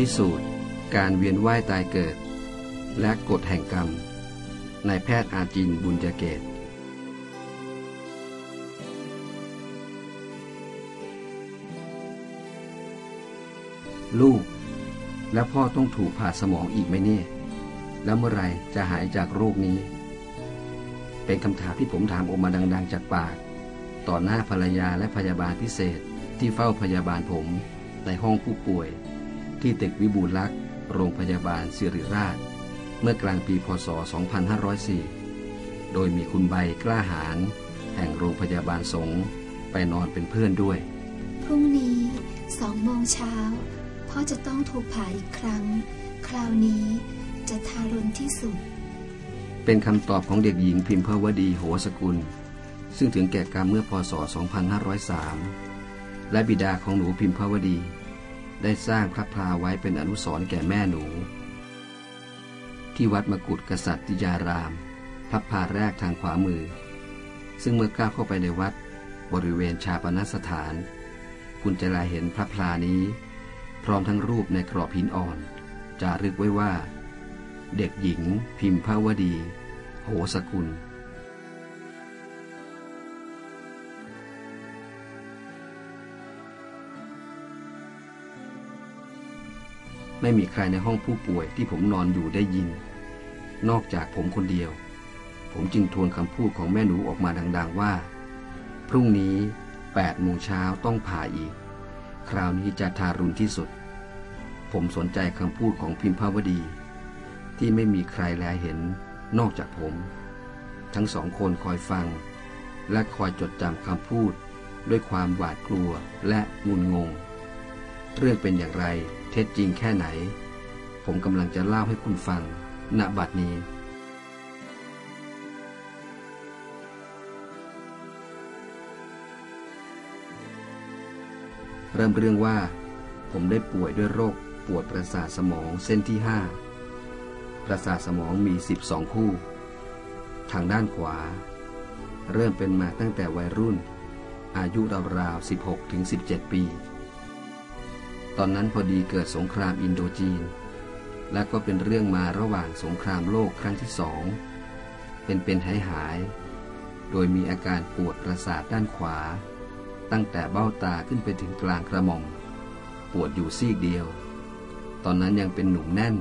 พิสูจน์ การเวียนว่ายตายเกิด และกฎแห่งกรรมนายแพทย์อาจินบุญยเกตลูก แล้วพ่อต้องถูกผ่าสมองอีกไหมเนี่ย แล้วเมื่อไรจะหายจากโรคนี้ เป็นคำถามที่ผมถามออกมาดัง ๆ จากปาก ต่อหน้าภรรยาและพยาบาลพิเศษที่เฝ้าพยาบาลผมในห้องผู้ป่วย ที่ตึกวิบูลลักษณ์โรงพยาบาลสิริราช เมื่อกลางปีพศ 2504 โดยมีคุณใบกล้าหาญแห่งโรงพยาบาลสงฆ์ไปนอนเป็นเพื่อนด้วย พรุ่งนี้สองโมงเช้าพ่อจะต้องถูกผ่าอีกครั้ง คราวนี้จะทารุณที่สุด เป็นคำตอบของเด็กหญิงพิมพวดีโหสกุล ซึ่งถึงแก่กรรมเมื่อพศ 2503 และบิดาของหนูพิมพวดี ได้สร้างพระพลาไว้เป็นอนุสรแก่แม่หนู ที่วัดมกุฎกษัตริยาราม พระพลาแรกทางขวามือ ซึ่งเมื่อก้าวเข้าไปในวัดบริเวณชาปนสถาน คุณจะลาเห็นพระพลานี้ พร้อมทั้งรูปในกรอบหินอ่อนจารึกไว้ว่า เด็กหญิงพิมพาวดี โหสกุล ไม่มีใครในห้องผู้ป่วยที่ผมนอนอยู่ได้ยิน นอกจากผมคนเดียว ผมจึงทวนคำพูดของแม่หนูออกมาดัง ๆ ว่า พรุ่งนี้8โมงเช้าต้องผ่าอีก คราวนี้จะทารุณที่สุด ผมสนใจคำพูดของพิมพาวดี ที่ไม่มีใครแลเห็นนอกจากผม ทั้งสองคนคอยฟัง และคอยจดจำคำพูด ด้วยความหวาดกลัวและงุนงง เรื่องเป็นอย่างไร เท็จจริงแค่ไหน ผมกำลังจะเล่าให้คุณฟังณบัดนี้ เริ่มเรื่องว่า ผมได้ป่วยด้วยโรคปวดประสาทสมองเส้นที่ 5 ประสาทสมองมี 12 คู่ ทางด้านขวา เริ่มเป็นมาตั้งแต่วัยรุ่น อายุราวๆ 16ถึง17 ปี ตอนนั้นพอดีเกิดสงครามอินโดจีน และก็เป็นเรื่องมาระหว่างสงครามโลกครั้งที่สอง เป็นเป็นหายหาย โดยมีอาการปวดประสาทด้านขวา ตั้งแต่เบ้าตาขึ้นไปถึงกลางกระหม่อม ปวดอยู่ซีกเดียว ตอนนั้นยังเป็นหนุ่มแน่น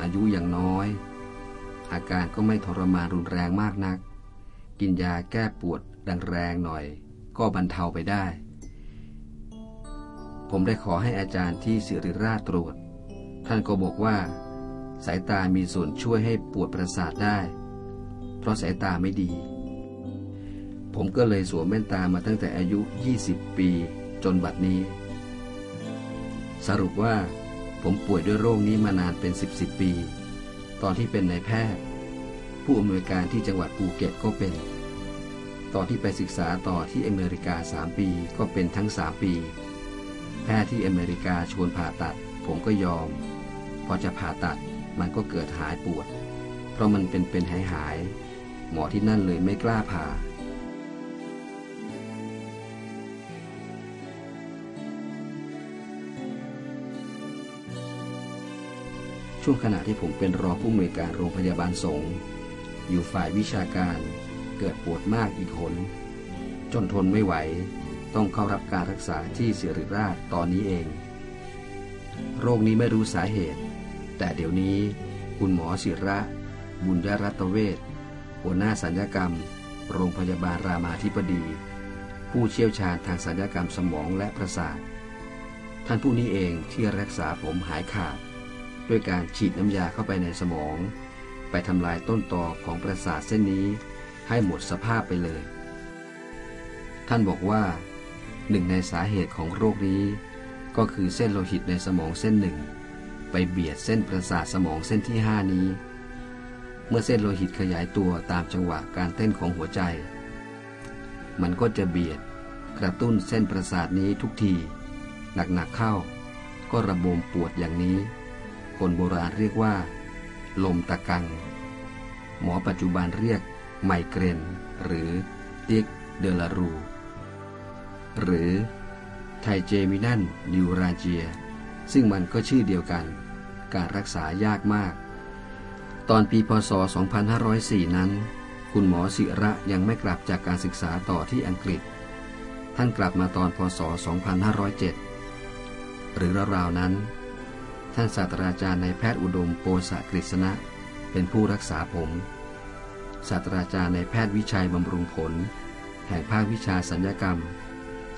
อายุยังน้อย อาการก็ไม่ทรมานรุนแรงมากนัก กินยาแก้ปวดดังแรงหน่อย ก็บรรเทาไปได้ ผมได้ขอให้อาจารย์ที่สิริราชตรวจ ท่านก็บอกว่า สายตามีส่วนช่วยให้ปวดประสาทได้ เพราะสายตาไม่ดี ผมก็เลยสวมแว่นตามาตั้งแต่อายุ 20 ปีจนบัดนี้ สรุปว่าผมป่วยด้วยโรคนี้มานานเป็น 10บสปี ตอนที่เป็นนายแพทย์ ผู้อำนวยการที่จังหวัดภูเก็ตก็เป็น ตอนที่ไปศึกษาต่อที่อเมริกา 3 ปีก็เป็นทั้ง 3 ปี แพทย์ที่อเมริกาชวนผ่าตัด ผมก็ยอม พอจะผ่าตัดมันก็เกิดหายปวด เพราะมันเป็นเป็นหายหาย หมอที่นั่นเลยไม่กล้าผ่า ช่วงขณะที่ผมเป็นรองผู้อำนวยการโรงพยาบาลสงฆ์อยู่ฝ่ายวิชาการเกิดปวดมากอีกหนจนทนไม่ไหว ต้องเข้ารับการรักษาที่ศิริราชตอนนี้เอง โรคนี้ไม่รู้สาเหตุ แต่เดี๋ยวนี้คุณหมอศิระ บุญยรัตเวชหัวหน้าสัญญกรรม โรงพยาบาลรามาธิบดี ผู้เชี่ยวชาญทางสัญญกรรมสมองและประสาท ท่านผู้นี้เองที่รักษาผมหายขาด ด้วยการฉีดน้ำยาเข้าไปในสมอง ไปทำลายต้นตอของประสาทเส้นนี้ให้หมดสภาพไปเลย ท่านบอกว่า หนึ่งในสาเหตุของโรคนี้ ก็คือเส้นโลหิตในสมองเส้นหนึ่ง ไปเบียดเส้นประสาทสมองเส้นที่ห้านี้ เมื่อเส้นโลหิตขยายตัวตามจังหวะการเต้นของหัวใจ มันก็จะเบียดกระตุ้นเส้นประสาทนี้ทุกที หนักๆเข้า ก็ระบมปวดอย่างนี้ คนโบราณเรียกว่า ลมตะกัง หมอปัจจุบันเรียกไมเกรนหรือเตียกเดลารู หรือไทเจมินันนิวราเจีย ซึ่งมันก็ชื่อเดียวกัน การรักษายากมาก ตอนปีพศ 2504 นั้น คุณหมอศิระยังไม่กลับจากการศึกษาต่อที่อังกฤษ ท่านกลับมาตอนพศ 2507 หรือราวๆนั้น ท่านศาสตราจารย์นายแพทย์อุดมโปสะกฤษณะ เป็นผู้รักษาผม ศาสตราจารย์นายแพทย์วิชัยบำรุงผล แห่งภาควิชาสัญญกรรม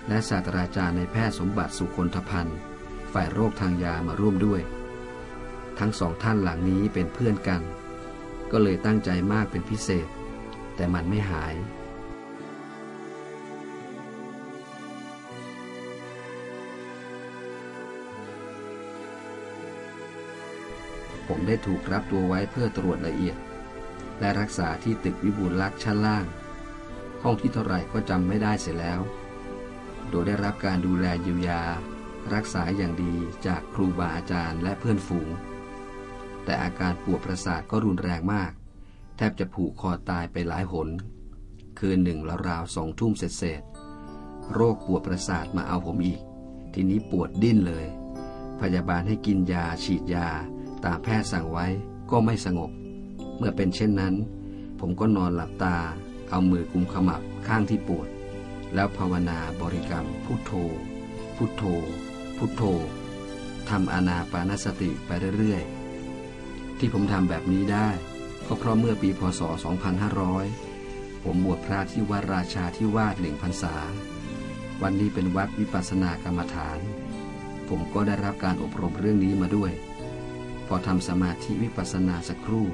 และศาสตราจารย์ในแพทย์สมบัติสุคนทพันธ์ฝ่ายโรคทางยามาร่วมด้วย ทั้งสองท่านหลังนี้เป็นเพื่อนกัน ก็เลยตั้งใจมากเป็นพิเศษ แต่มันไม่หาย ผมได้ถูกรับตัวไว้เพื่อตรวจละเอียด และรักษาที่ตึกวิบูลลักษณ์ชั้นล่าง ห้องที่เท่าไหร่ก็จำไม่ได้เสียแล้ว โดยได้รับการดูแลเยียวยา รักษาอย่างดีจากครูบาอาจารย์และเพื่อนฝูง แต่อาการปวดประสาทก็รุนแรงมาก แทบจะผูกคอตายไปหลายหน คืนหนึ่งแล้วราวสองทุ่มเสร็จโรคปวดประสาทมาเอาผมอีก ทีนี้ปวดดิ้นเลย พยาบาลให้กินยาฉีดยา ตามแพทย์สั่งไว้ก็ไม่สงบ เมื่อเป็นเช่นนั้น ผมก็นอนหลับตา เอามือกุมขมับข้างที่ปวด แล้วภาวนาบริกรรมพุทโธ พุทโธ พุทโธทำอานาปานสติไปเรื่อยๆ ที่ผมทำแบบนี้ได้ก็เพราะเมื่อปีพศ 2500 ผมบวชพระที่วัดราชาที่วาดหนึ่งพรรษา วันนี้เป็นวัดวิปัสสนากรรมฐาน ผมก็ได้รับการอบรมเรื่องนี้มาด้วย พอทำสมาธิวิปัสสนาสักครู่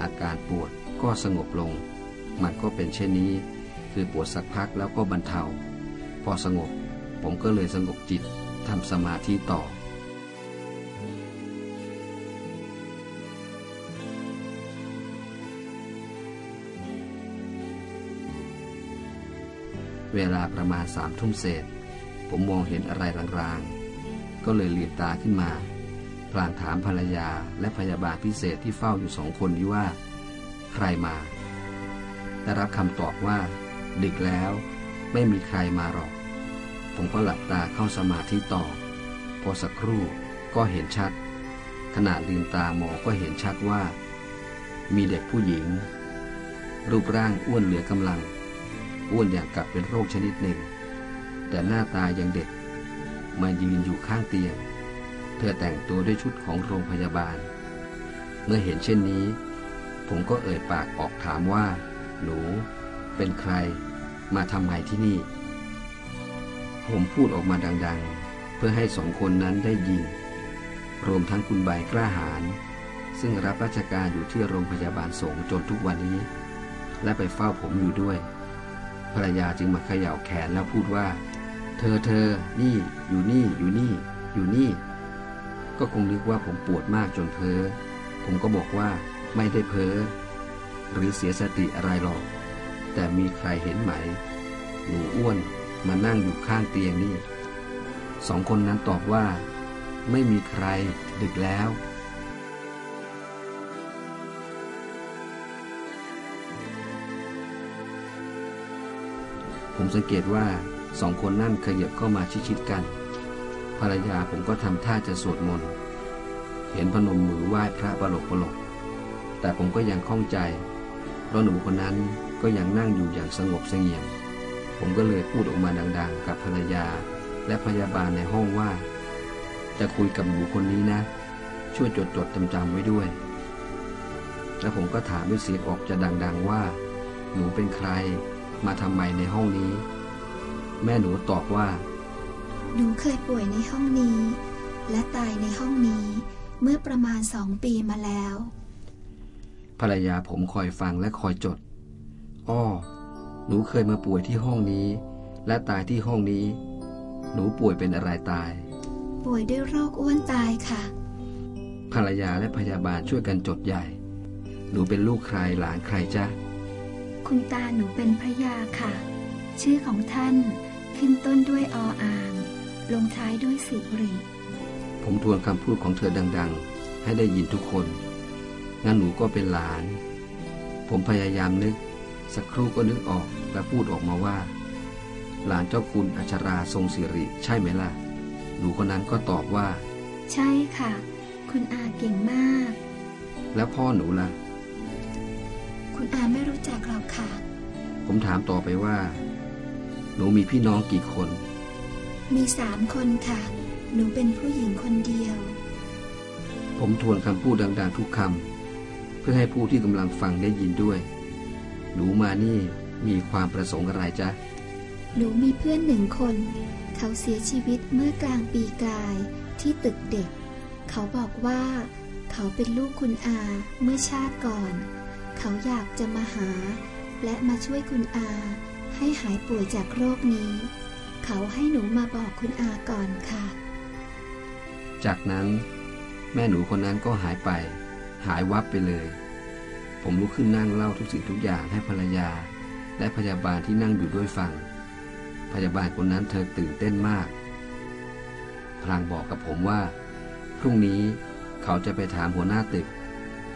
อาการปวดก็สงบลง มันก็เป็นเช่นนี้ คือปวดสักพักแล้วก็บรรเทา พอสงบ ผมก็เลยสงบจิตทำสมาธิต่อ เวลาประมาณสามทุ่มเศษ ผมมองเห็นอะไรรางๆ ก็เลยลืมตาขึ้นมาพลางถามภรรยาและพยาบาลพิเศษที่เฝ้าอยู่สองคนนี้ว่า ใครมา ได้รับคำตอบว่า ดึกแล้วไม่มีใครมาหรอก ผมก็หลับตาเข้าสมาธิต่อ พอสักครู่ก็เห็นชัด ขณะลืมตามองก็เห็นชัดว่า มีเด็กผู้หญิง รูปร่างอ้วนเหลือกำลัง อ้วนอย่างกับเป็นโรคชนิดหนึ่ง แต่หน้าตายังเด็ก มายืนอยู่ข้างเตียง เธอแต่งตัวด้วยชุดของโรงพยาบาล เมื่อเห็นเช่นนี้ ผมก็เอ่ยปากออกถามว่า หนู เป็นใครมาทำไงที่นี่ ผมพูดออกมาดังๆ เพื่อให้สองคนนั้นได้ยิน รวมทั้งคุณใบกล้าหาญซึ่งรับราชการอยู่ที่โรงพยาบาลสงฆ์จนทุกวันนี้ และไปเฝ้าผมอยู่ด้วย ภรรยาจึงมาเขย่าแขนแล้วพูดว่า เธอเธอ นี่ อยู่นี่ อยู่นี่ อยู่นี่ ก็คงนึกว่าผมปวดมากจนเพ้อ ผมก็บอกว่าไม่ได้เพ้อ หรือเสียสติอะไรหรอก แต่มีใครเห็นไหม หนูอ้วนมานั่งอยู่ข้างเตียงนี่ สองคนนั้นตอบว่า ไม่มีใครดึกแล้ว ผมสังเกตว่าสองคนนั่นขยับเข้ามาชิดๆกัน ภรรยาผมก็ทำท่าจะสวดมนต์ เห็นพนมมือไหว้พระประหลกประหลก แต่ผมก็ยังข้องใจ เพราะหนูคนนั้น ก็ยังนั่งอยู่อย่างสงบเสงี่ยม ผมก็เลยพูดออกมาดังๆ กับภรรยา และพยาบาลในห้องว่า จะคุยกับหนูคนนี้นะ ช่วยจดจดจำจำไว้ด้วย แล้วผมก็ถามด้วยเสียงออกจะดังๆว่า หนูเป็นใคร มาทำไมในห้องนี้ แม่หนูตอบว่า หนูเคยป่วยในห้องนี้ และตายในห้องนี้เมื่อประมาณสองปีมาแล้ว ภรรยาผมคอยฟังและคอยจด อ้อ หนูเคยมาป่วยที่ห้องนี้ และตายที่ห้องนี้ หนูป่วยเป็นอะไรตาย ป่วยด้วยโรคอ้วนตายค่ะ ภรรยาและพยาบาลช่วยกันจดใหญ่ หนูเป็นลูกใครหลานใครจ๊ะ คุณตาหนูเป็นพระยาค่ะ ชื่อของท่านขึ้นต้นด้วยออ่าง ลงท้ายด้วยสิริผมทวนคำพูดของเธอดัง ๆ ให้ได้ยินทุกคน งั้นหนูก็เป็นหลาน ผมพยายามนึก สักครู่ก็นึกออกและพูดออกมาว่า หลานเจ้าคุณอัชราทรงสิริ ใช่ไหมล่ะ หนูคนนั้นก็ตอบว่า ใช่ค่ะ คุณอาเก่งมาก แล้วพ่อหนูล่ะ คุณอาไม่รู้จักหรอกค่ะ ผมถามต่อไปว่า หนูมีพี่น้องกี่คน มีสามคนค่ะ หนูเป็นผู้หญิงคนเดียว ผมทวนคำพูดดัง ๆ ทุกคำเพื่อให้ผู้ที่กำลังฟังได้ยินด้วย หนูมานี่มีความประสงค์อะไรจ๊ะ หนูมีเพื่อนหนึ่งคน เขาเสียชีวิตเมื่อกลางปีกายที่ตึกเด็ก เขาบอกว่า เขาเป็นลูกคุณอาเมื่อชาติก่อน เขาอยากจะมาหา และมาช่วยคุณอา ให้หายป่วยจากโรคนี้ เขาให้หนูมาบอกคุณอาก่อนค่ะ จากนั้น แม่หนูคนนั้นก็หายไป หายวับไปเลย ผมลุกขึ้นนั่งเล่าทุกสิ่งทุกอย่างให้ภรรยา และพยาบาลที่นั่งอยู่ด้วยฟัง พยาบาลคนนั้นเธอตื่นเต้นมาก พลางบอกกับผมว่า พรุ่งนี้เขาจะไปถามหัวหน้าตึก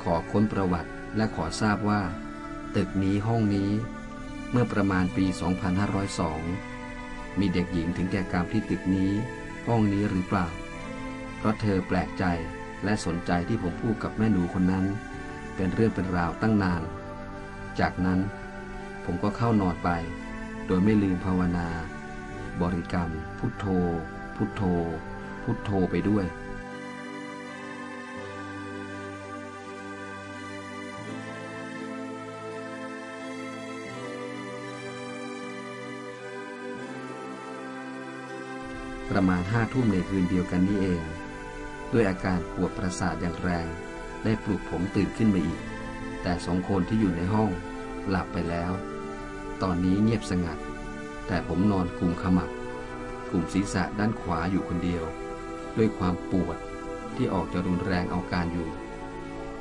ขอค้นประวัติและขอทราบว่า ตึกนี้ห้องนี้ เมื่อประมาณปี 2502 มีเด็กหญิงถึงแก่กรรมที่ตึกนี้ ห้องนี้หรือเปล่า เพราะเธอแปลกใจและสนใจที่ผมพูดกับแม่หนูคนนั้น เป็นเรื่องเป็นราวตั้งนาน จากนั้นผมก็เข้านอนไป โดยไม่ลืมภาวนา บริกรรม พุทโธ พุทโธ พุทโธไปด้วย ประมาณห้าทุ่มในคืนเดียวกันนี่เอง ด้วยอาการปวดประสาทอย่างแรง ได้ปลุกผมตื่นขึ้นมาอีก แต่สองคนที่อยู่ในห้อง หลับไปแล้ว ตอนนี้เงียบสงัด แต่ผมนอนกลุ่มขมับกลุ่มศีรษะด้านขวาอยู่คนเดียว ด้วยความปวดที่ออกจะรุนแรงเอาการอยู่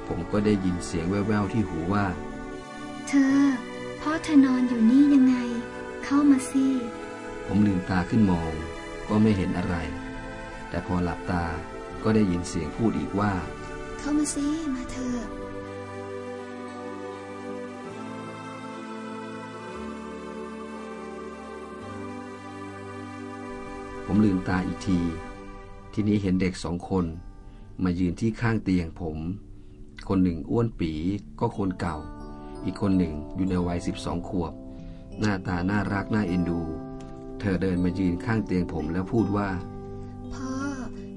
ผมก็ได้ยินเสียงแว่วๆที่หูว่า เธอพ่อเธอนอนอยู่นี่ยังไง เข้ามาสิผมลืมตาขึ้นมอง ก็ไม่เห็นอะไร แต่พอหลับตาก็ได้ยินเสียงพูดอีกว่า เข้ามาสิมาเถอะผมลืมตาอีกที ทีนี้เห็นเด็กสองคน มายืนที่ข้างเตียงผม คนหนึ่งอ้วนปีก็คนเก่า อีกคนหนึ่งอยู่ในวัยสิบสองขวบ หน้าตาน่ารักน่าเอ็นดู เธอเดินมายืนข้างเตียงผมแล้วพูดว่า พ่อ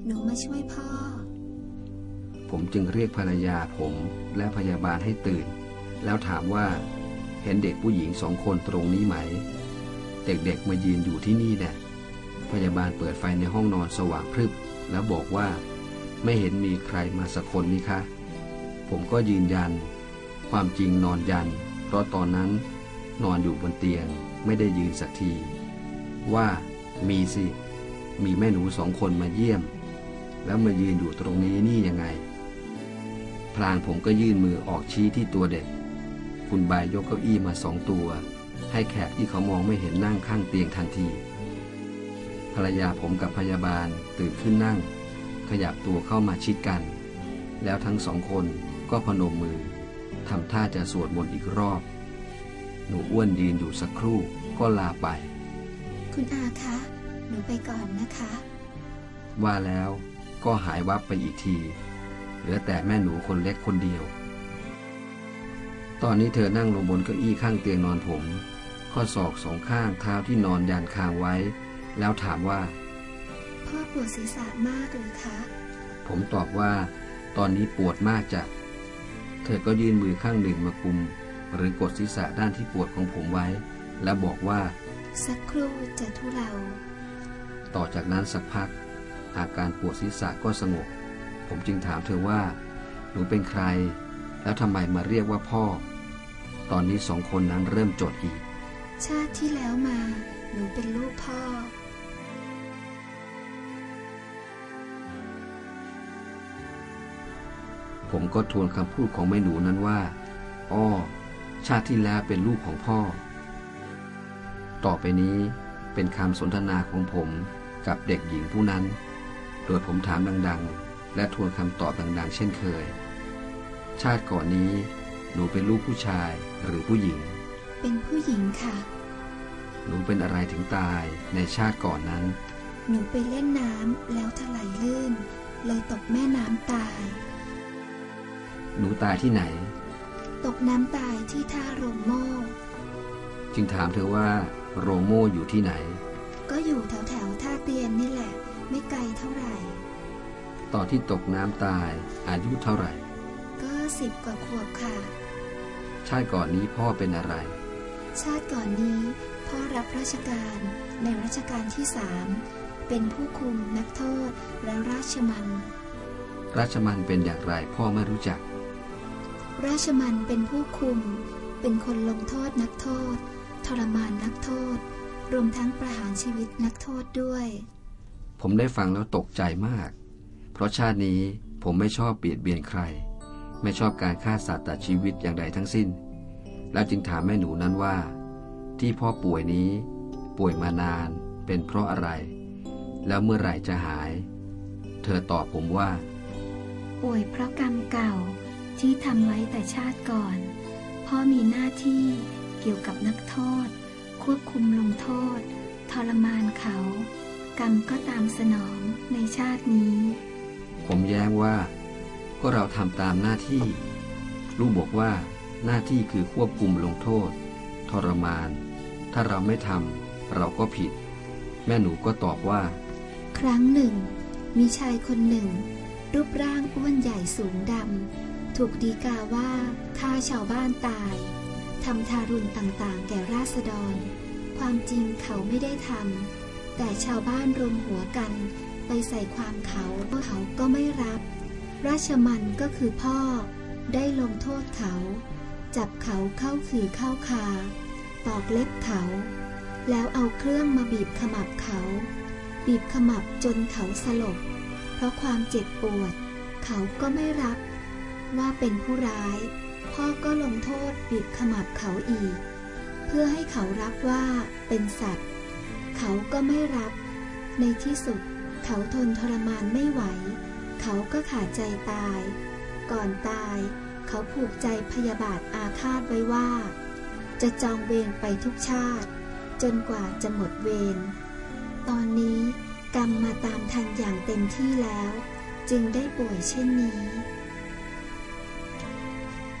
หนูมาช่วยพ่อ ผมจึงเรียกภรรยาผมและพยาบาลให้ตื่น แล้วถามว่า เห็นเด็กผู้หญิงสองคนตรงนี้ไหม เด็กๆมายืนอยู่ที่นี่แหละพยาบาลเปิดไฟในห้องนอนสว่างพรึบ แล้วบอกว่า ไม่เห็นมีใครมาสักคนนี่คะ ผมก็ยืนยัน ความจริงนอนยัน เพราะตอนนั้น นอนอยู่บนเตียงไม่ได้ยืนสักที ว่ามีสิ มีแม่หนูสองคนมาเยี่ยม แล้วมายืนอยู่ตรงนี้นี่ยังไง พลางผมก็ยื่นมือออกชี้ที่ตัวเด็ก คุณบายยกเก้าอี้มาสองตัว ให้แขกที่เขามองไม่เห็นนั่งข้างเตียงทันที ภรรยาผมกับพยาบาลตื่นขึ้นนั่ง ขยับตัวเข้ามาชิดกัน แล้วทั้งสองคนก็พนมมือทำท่าจะสวดมนต์อีกรอบ หนูอ้วนยืนอยู่สักครู่ก็ลาไป คุณอาคะ หนูไปก่อนนะคะ ว่าแล้วก็หายวับไปอีกที เหลือแต่แม่หนูคนเล็กคนเดียว ตอนนี้เธอนั่งลงบนเก้าอี้ข้างเตียงนอนผม ข้อศอกสองข้างเท้าที่นอนยันคางไว้ แล้วถามว่า พ่อปวดศีรษะมากหรือคะ ผมตอบว่า ตอนนี้ปวดมากจ้ะเธอก็ยื่นมือข้างหนึ่งมากุม หรือกดศีรษะด้านที่ปวดของผมไว้ แล้วบอกว่า สักครู่จะทุเลาต่อจากนั้นสักพัก อาการปวดศีรษะก็สงบ ผมจึงถามเธอว่า หนูเป็นใคร แล้วทำไมมาเรียกว่าพ่อ ตอนนี้สองคนนั้นเริ่มจดอีก ชาติที่แล้วมา หนูเป็นลูกพ่อ ผมก็ทวนคำพูดของแม่หนูนั้นว่า อ้อ ชาติที่แล้วเป็นลูกของพ่อ ต่อไปนี้เป็นคำสนทนาของผมกับเด็กหญิงผู้นั้น โดยผมถามดัง ๆ และทวนคำตอบดังๆ เช่นเคย ชาติก่อนนี้ หนูเป็นลูกผู้ชายหรือผู้หญิง เป็นผู้หญิงค่ะ หนูเป็นอะไรถึงตายในชาติก่อนนั้น หนูไปเล่นน้ำแล้วถลายลื่น เลยตกแม่น้ำตาย หนูตายที่ไหน ตกน้ำตายที่ท่าโรงโม่จึงถามเธอว่าโรงโม่อยู่ที่ไหน ก็อยู่แถวแถวๆท่าเตียนนี่แหละ ไม่ไกลเท่าไหร่ ตอนที่ตกน้ำตายอายุเท่าไหร่ ก็สิบกว่าขวบค่ะ ชาติก่อนนี้พ่อเป็นอะไร ชาติก่อนนี้พ่อรับราชการในรัชกาลที่สามเป็นผู้คุมนักโทษและราชมัน ราชมันเป็นอย่างไรพ่อไม่รู้จัก ราชมันเป็นผู้คุม เป็นคนลงโทษนักโทษ ทรมานนักโทษ รวมทั้งประหารชีวิตนักโทษด้วย ผมได้ฟังแล้วตกใจมาก เพราะชาตินี้ผมไม่ชอบเบียดเบียนใคร ไม่ชอบการฆ่าสัตว์ตัดชีวิตอย่างใดทั้งสิ้น แล้วจึงถามแม่หนูนั้นว่า ที่พ่อป่วยนี้ ป่วยมานาน เป็นเพราะอะไร แล้วเมื่อไหร่จะหาย เธอตอบผมว่า ป่วยเพราะกรรมเก่าที่ทำไว้แต่ชาติก่อน พ่อมีหน้าที่เกี่ยวกับนักโทษ ควบคุมลงโทษ ทรมานเขา กรรมก็ตามสนองในชาตินี้ ผมแย้งว่า ก็เราทำตามหน้าที่ ลูกบอกว่าหน้าที่คือควบคุมลงโทษ ทรมาน ถ้าเราไม่ทำเราก็ผิด แม่หนูก็ตอบว่า ครั้งหนึ่ง มีชายคนหนึ่ง รูปร่างอ้วนใหญ่สูงดำถูกดีกาว่าฆ่าชาวบ้านตายทำทารุณต่างๆ แก่ราษฎร ความจริงเขาไม่ได้ทำแต่ชาวบ้านรวมหัวกัน ไปใส่ความเขาเขาก็ไม่รับ ราชมันก็คือพ่อ ได้ลงโทษเขา จับเขาเข้าขือเข้าคา ตอกเล็บเขา แล้วเอาเครื่องมาบีบขมับเขา บีบขมับจนเขาสลบ เพราะความเจ็บปวด เขาก็ไม่รับ ว่าเป็นผู้ร้าย พ่อก็ลงโทษบีบขมับเขาอีก เพื่อให้เขารับว่าเป็นสัตว์ เขาก็ไม่รับ ในที่สุด เขาทนทรมานไม่ไหว เขาก็ขาดใจตาย ก่อนตาย เขาผูกใจพยาบาทอาฆาตไว้ว่า จะจองเวรไปทุกชาติ จนกว่าจะหมดเวร ตอนนี้กรรมมาตามทันอย่างเต็มที่แล้ว จึงได้ป่วยเช่นนี้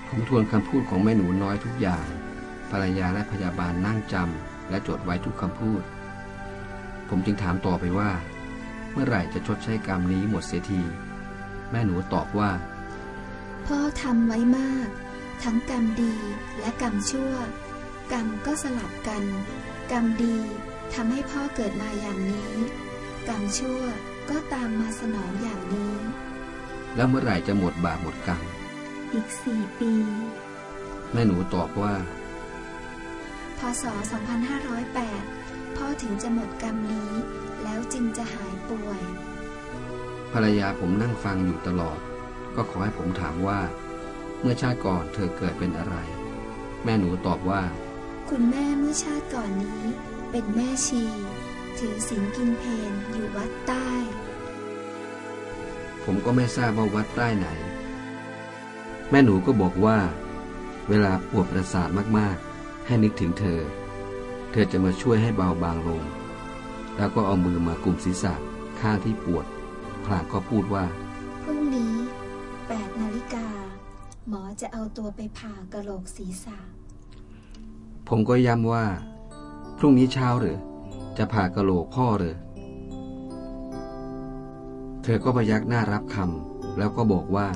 ผมทวนคำพูดของแม่หนูน้อยทุกอย่าง ภรรยาและพยาบาลนั่งจำและจดไว้ทุกคำพูด ผมจึงถามต่อไปว่า เมื่อไหร่จะชดใช้กรรมนี้หมดเสียที แม่หนูตอบว่า พ่อทำไว้มาก ทั้งกรรมดีและกรรมชั่ว กรรมก็สลับกัน กรรมดีทำให้พ่อเกิดมาอย่างนี้ กรรมชั่วก็ตามมาสนองอย่างนี้ แล้วเมื่อไหร่จะหมดบาปหมดกรรม อีกสี่ปี แม่หนูตอบว่า พศ 2508 พ่อถึงจะหมดกรรมนี้ แล้วจึงจะหาย ป่วย ภรรยาผมนั่งฟังอยู่ตลอด ก็ขอให้ผมถามว่า เมื่อชาติก่อนเธอเกิดเป็นอะไร แม่หนูตอบว่า คุณแม่เมื่อชาติก่อนนี้ เป็นแม่ชี ถือศีลกินเพนอยู่วัดใต้ ผมก็ไม่ทราบว่าวัดใต้ไหน แม่หนูก็บอกว่า เวลาปวดประสาทมากๆ ให้นึกถึงเธอ เธอจะมาช่วยให้เบาบางลงแล้วก็เอามือมากลุ่มศีรษะ ข้างที่ปวดพลางก็พูดว่า พรุ่งนี้8นาฬิกา หมอจะเอาตัวไปผ่ากระโหลกศีรษะ ผมก็ย้ำว่า พรุ่งนี้เช้าหรือ จะผ่ากะโหลกพ่อหรือ เธอก็พยักหน้ารับคำแล้วก็บอกว่า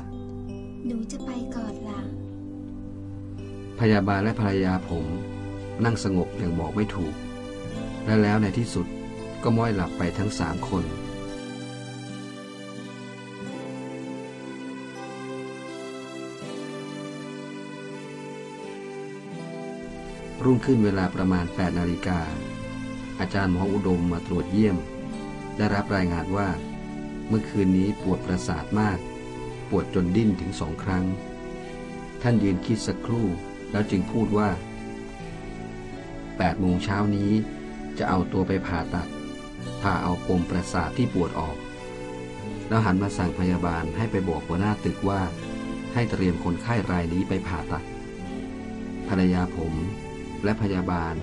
หนูจะไปก่อนล่ะพยาบาลและภรรยาผมนั่งสงบอย่างบอกไม่ถูก และแล้วในที่สุดก็ม้อยหลับไปทั้งสามคน รุ่งขึ้นเวลาประมาณ 8 นาฬิกา อาจารย์หมออุดมมาตรวจเยี่ยม ได้รับรายงานว่า เมื่อคืนนี้ปวดประสาทมาก ปวดจนดิ้นถึงสองครั้ง ท่านยืนคิดสักครู่แล้วจึงพูดว่า8โมงเช้านี้จะเอาตัวไปผ่าตัด ผ่าเอาปมประสาทที่ปวดออก แล้วหันมาสั่งพยาบาลให้ไปบอกหัวหน้าตึกว่า ให้เตรียมคนไข้รายนี้ไปผ่าตัด ภรรยาผม และพยาบาล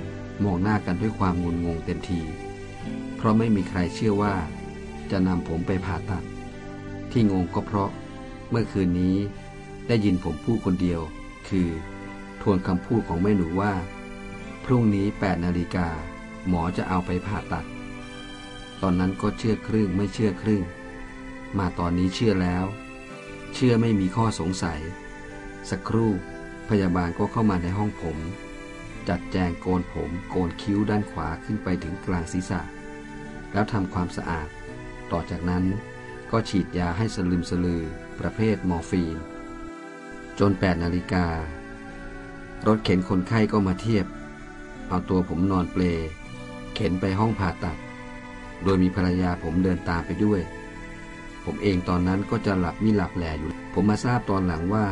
มองหน้ากันด้วยความงุนงงเต็มที เพราะไม่มีใครเชื่อว่า จะนำผมไปผ่าตัด ที่งงก็เพราะ เมื่อคืนนี้ได้ยินผมพูดคนเดียว คือ ทวนคำพูดของแม่หนูว่า พรุ่งนี้8นาฬิกาหมอจะเอาไปผ่าตัด ตอนนั้นก็เชื่อครึ่งไม่เชื่อครึ่ง มาตอนนี้เชื่อแล้ว เชื่อไม่มีข้อสงสัย สักครู่พยาบาลก็เข้ามาในห้องผม จัดแจงโกนผมโกนคิ้วด้านขวาขึ้นไปถึงกลางศีรษะ แล้วทำความสะอาด ต่อจากนั้นก็ฉีดยาให้สลึมสลือ ประเภทมอร์ฟีน จน 8 นาฬิกา รถเข็นคนไข้ก็มาเทียบ เอาตัวผมนอนเปล เข็นไปห้องผ่าตัด โดยมีภรรยาผมเดินตามไปด้วย ผมเองตอนนั้นก็จะหลับมิหลับแหลอยู่ ผมมาทราบตอนหลังว่า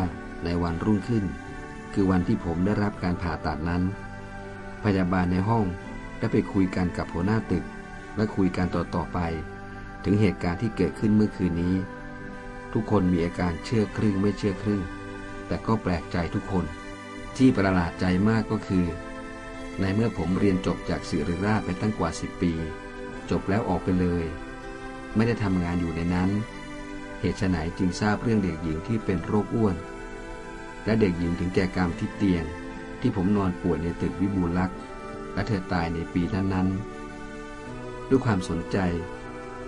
ในวันรุ่งขึ้น คือวันที่ผมได้รับการผ่าตัดนั้น พยาบาลในห้องได้ไปคุยกันกับหัวหน้าตึก และคุยกันต่อต่อไป ถึงเหตุการณ์ที่เกิดขึ้นเมื่อคืนนี้ ทุกคนมีอาการเชื่อครึ่งไม่เชื่อครึ่ง แต่ก็แปลกใจทุกคน ที่ประหลาดใจมากก็คือ ในเมื่อผมเรียนจบจากศิริราชไปตั้งกว่า 10 ปี จบแล้วออกไปเลย ไม่ได้ทำงานอยู่ในนั้น เหตุไฉนจึงทราบเรื่องเด็กหญิงที่เป็นโรคอ้วน และเด็กหญิงถึงแก่กรรมที่เตียง ที่ผมนอนป่วยในตึกวิบูลลักษ์และเธอตายในปีนั้นๆ ด้วยความสนใจ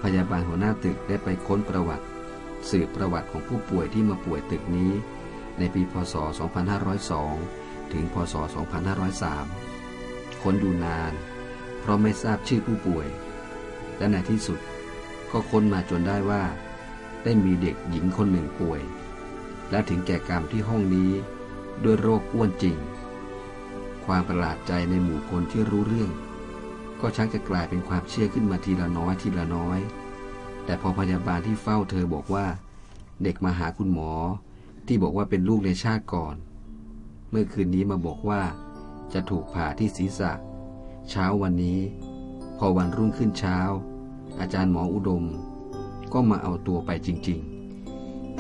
พยาบาลหัวหน้าตึกได้ไปค้นประวัติ สืบประวัติของผู้ป่วยที่มาป่วยตึกนี้ ในปีพศ 2502 ถึงพศ 2503 ค้นดูนาน เพราะไม่ทราบชื่อผู้ป่วย และในที่สุดก็ค้นมาจนได้ว่า ได้มีเด็กหญิงคนหนึ่งป่วย และถึงแก่กรรมที่ห้องนี้ด้วยโรคอ้วนจริง ความประหลาดใจในหมู่คนที่รู้เรื่อง ก็ชักจะกลายเป็นความเชื่อขึ้นมาทีละน้อยทีละน้อย แต่พอพยาบาลที่เฝ้าเธอบอกว่า เด็กมาหาคุณหมอ ที่บอกว่าเป็นลูกในชาติก่อน เมื่อคืนนี้มาบอกว่าจะถูกผ่าที่ศีรษะ เช้าวันนี้ พอวันรุ่งขึ้นเช้า อาจารย์หมออุดม ก็มาเอาตัวไปจริงแป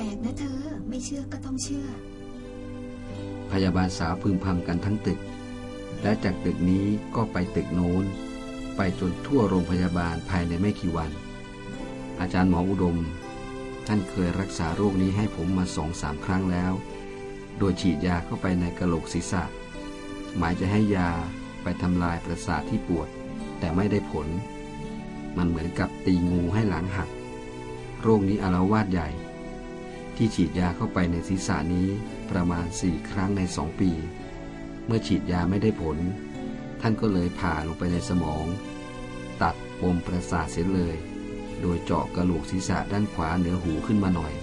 ลกนะเธอ ไม่เชื่อก็ต้องเชื่อ พยาบาลสาวพึมพำกันทั้งตึก และจากตึกนี้ก็ไปตึกโน้น ไปจนทั่วโรงพยาบาลภายในไม่กี่วัน อาจารย์หมออุดม ท่านเคยรักษาโรคนี้ให้ผมมาสองสามครั้งแล้ว โดยฉีดยาเข้าไปในกระโหลกศีรษะ หมายจะให้ยาไปทำลายประสาทที่ปวด แต่ไม่ได้ผล มันเหมือนกับตีงูให้หลังหัก โรคนี้อารวาสใหญ่ ที่ฉีดยาเข้าไปในศีรษะนี้ประมาณสี่ครั้งในสองปี เมื่อฉีดยาไม่ได้ผล ท่านก็เลยผ่าลงไปในสมอง ตัดปมประสาทเสียเลย โดยเจาะกระโหลกศีรษะด้านขวาเหนือหูขึ้นมาหน่อย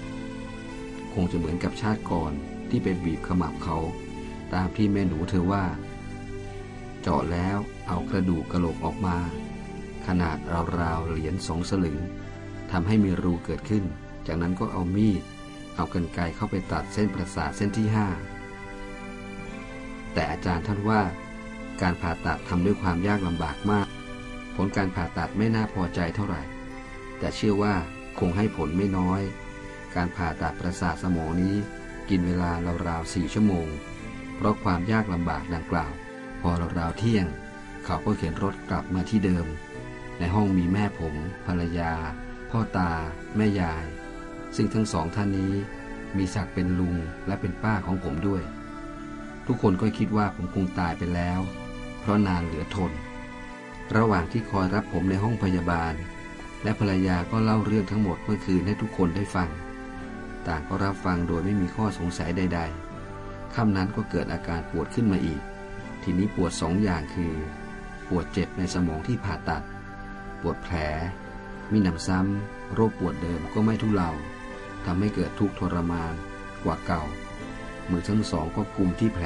คงจะเหมือนกับชาติก่อนที่ไปบีบขมับเขา ตามที่แม่หนูเธอว่า เจาะแล้วเอากระดูกกระโหลกออกมา ขนาดราวๆเหรียญสองสลึงทำให้มีรูเกิดขึ้น จากนั้นก็เอามีด เอากรรไกรเข้าไปตัดเส้นประสาทเส้นที่ห้าแต่อาจารย์ท่านว่า การผ่าตัดทำด้วยความยากลำบากมาก ผลการผ่าตัดไม่น่าพอใจเท่าไหร่ แต่เชื่อว่าคงให้ผลไม่น้อย การผ่าตัดประสาทสมองนี้ กินเวลาราวๆสี่ชั่วโมง เพราะความยากลำบากดังกล่าว พอราวๆเที่ยง เขาก็เข็นรถกลับมาที่เดิม ในห้องมีแม่ผม ภรรยา พ่อตา แม่ยาย ซึ่งทั้งสองท่านนี้มีศักดิ์เป็นลุงและเป็นป้าของผมด้วย ทุกคนก็คิดว่าผมคงตายไปแล้ว เพราะนานเหลือทน ระหว่างที่คอยรับผมในห้องพยาบาล และภรรยาก็เล่าเรื่องทั้งหมดเมื่อคืนให้ทุกคนได้ฟัง ต่างก็รับฟังโดยไม่มีข้อสงสัยใด ๆค่ำนั้นก็เกิดอาการปวดขึ้นมาอีก ทีนี้ปวดสองอย่างคือ ปวดเจ็บในสมองที่ผ่าตัด ปวดแผล มีหนำซ้ำโรคปวดเดิมก็ไม่ทุเลา ทำให้เกิดทุกข์ทรมานกว่าเก่า มือทั้งสองก็กุมที่แผล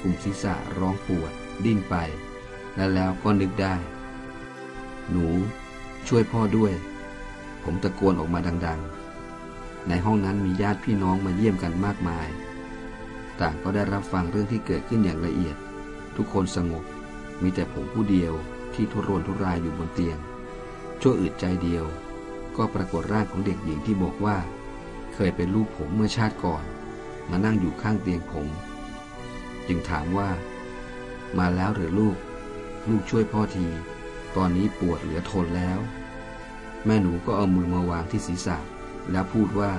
กุมศีรษะร้องปวด ดิ้นไป และแล้วก็นึกได้ หนู ช่วยพ่อด้วย ผมตะโกนออกมาดังๆ ในห้องนั้นมีญาติพี่น้องมาเยี่ยมกันมากมาย ต่างก็ได้รับฟังเรื่องที่เกิดขึ้นอย่างละเอียด ทุกคนสงบ มีแต่ผมผู้เดียวที่ทุรนทุรายอยู่บนเตียง ชั่วอึดใจเดียว ก็ปรากฏร่างของเด็กหญิงที่บอกว่า เคยเป็นลูกผมเมื่อชาติก่อน มานั่งอยู่ข้างเตียงผม จึงถามว่า มาแล้วหรือลูก ลูกช่วยพ่อที ตอนนี้ปวดเหลือทนแล้ว แม่หนูก็เอามือมาวางที่ศีรษะ แล้วพูดว่า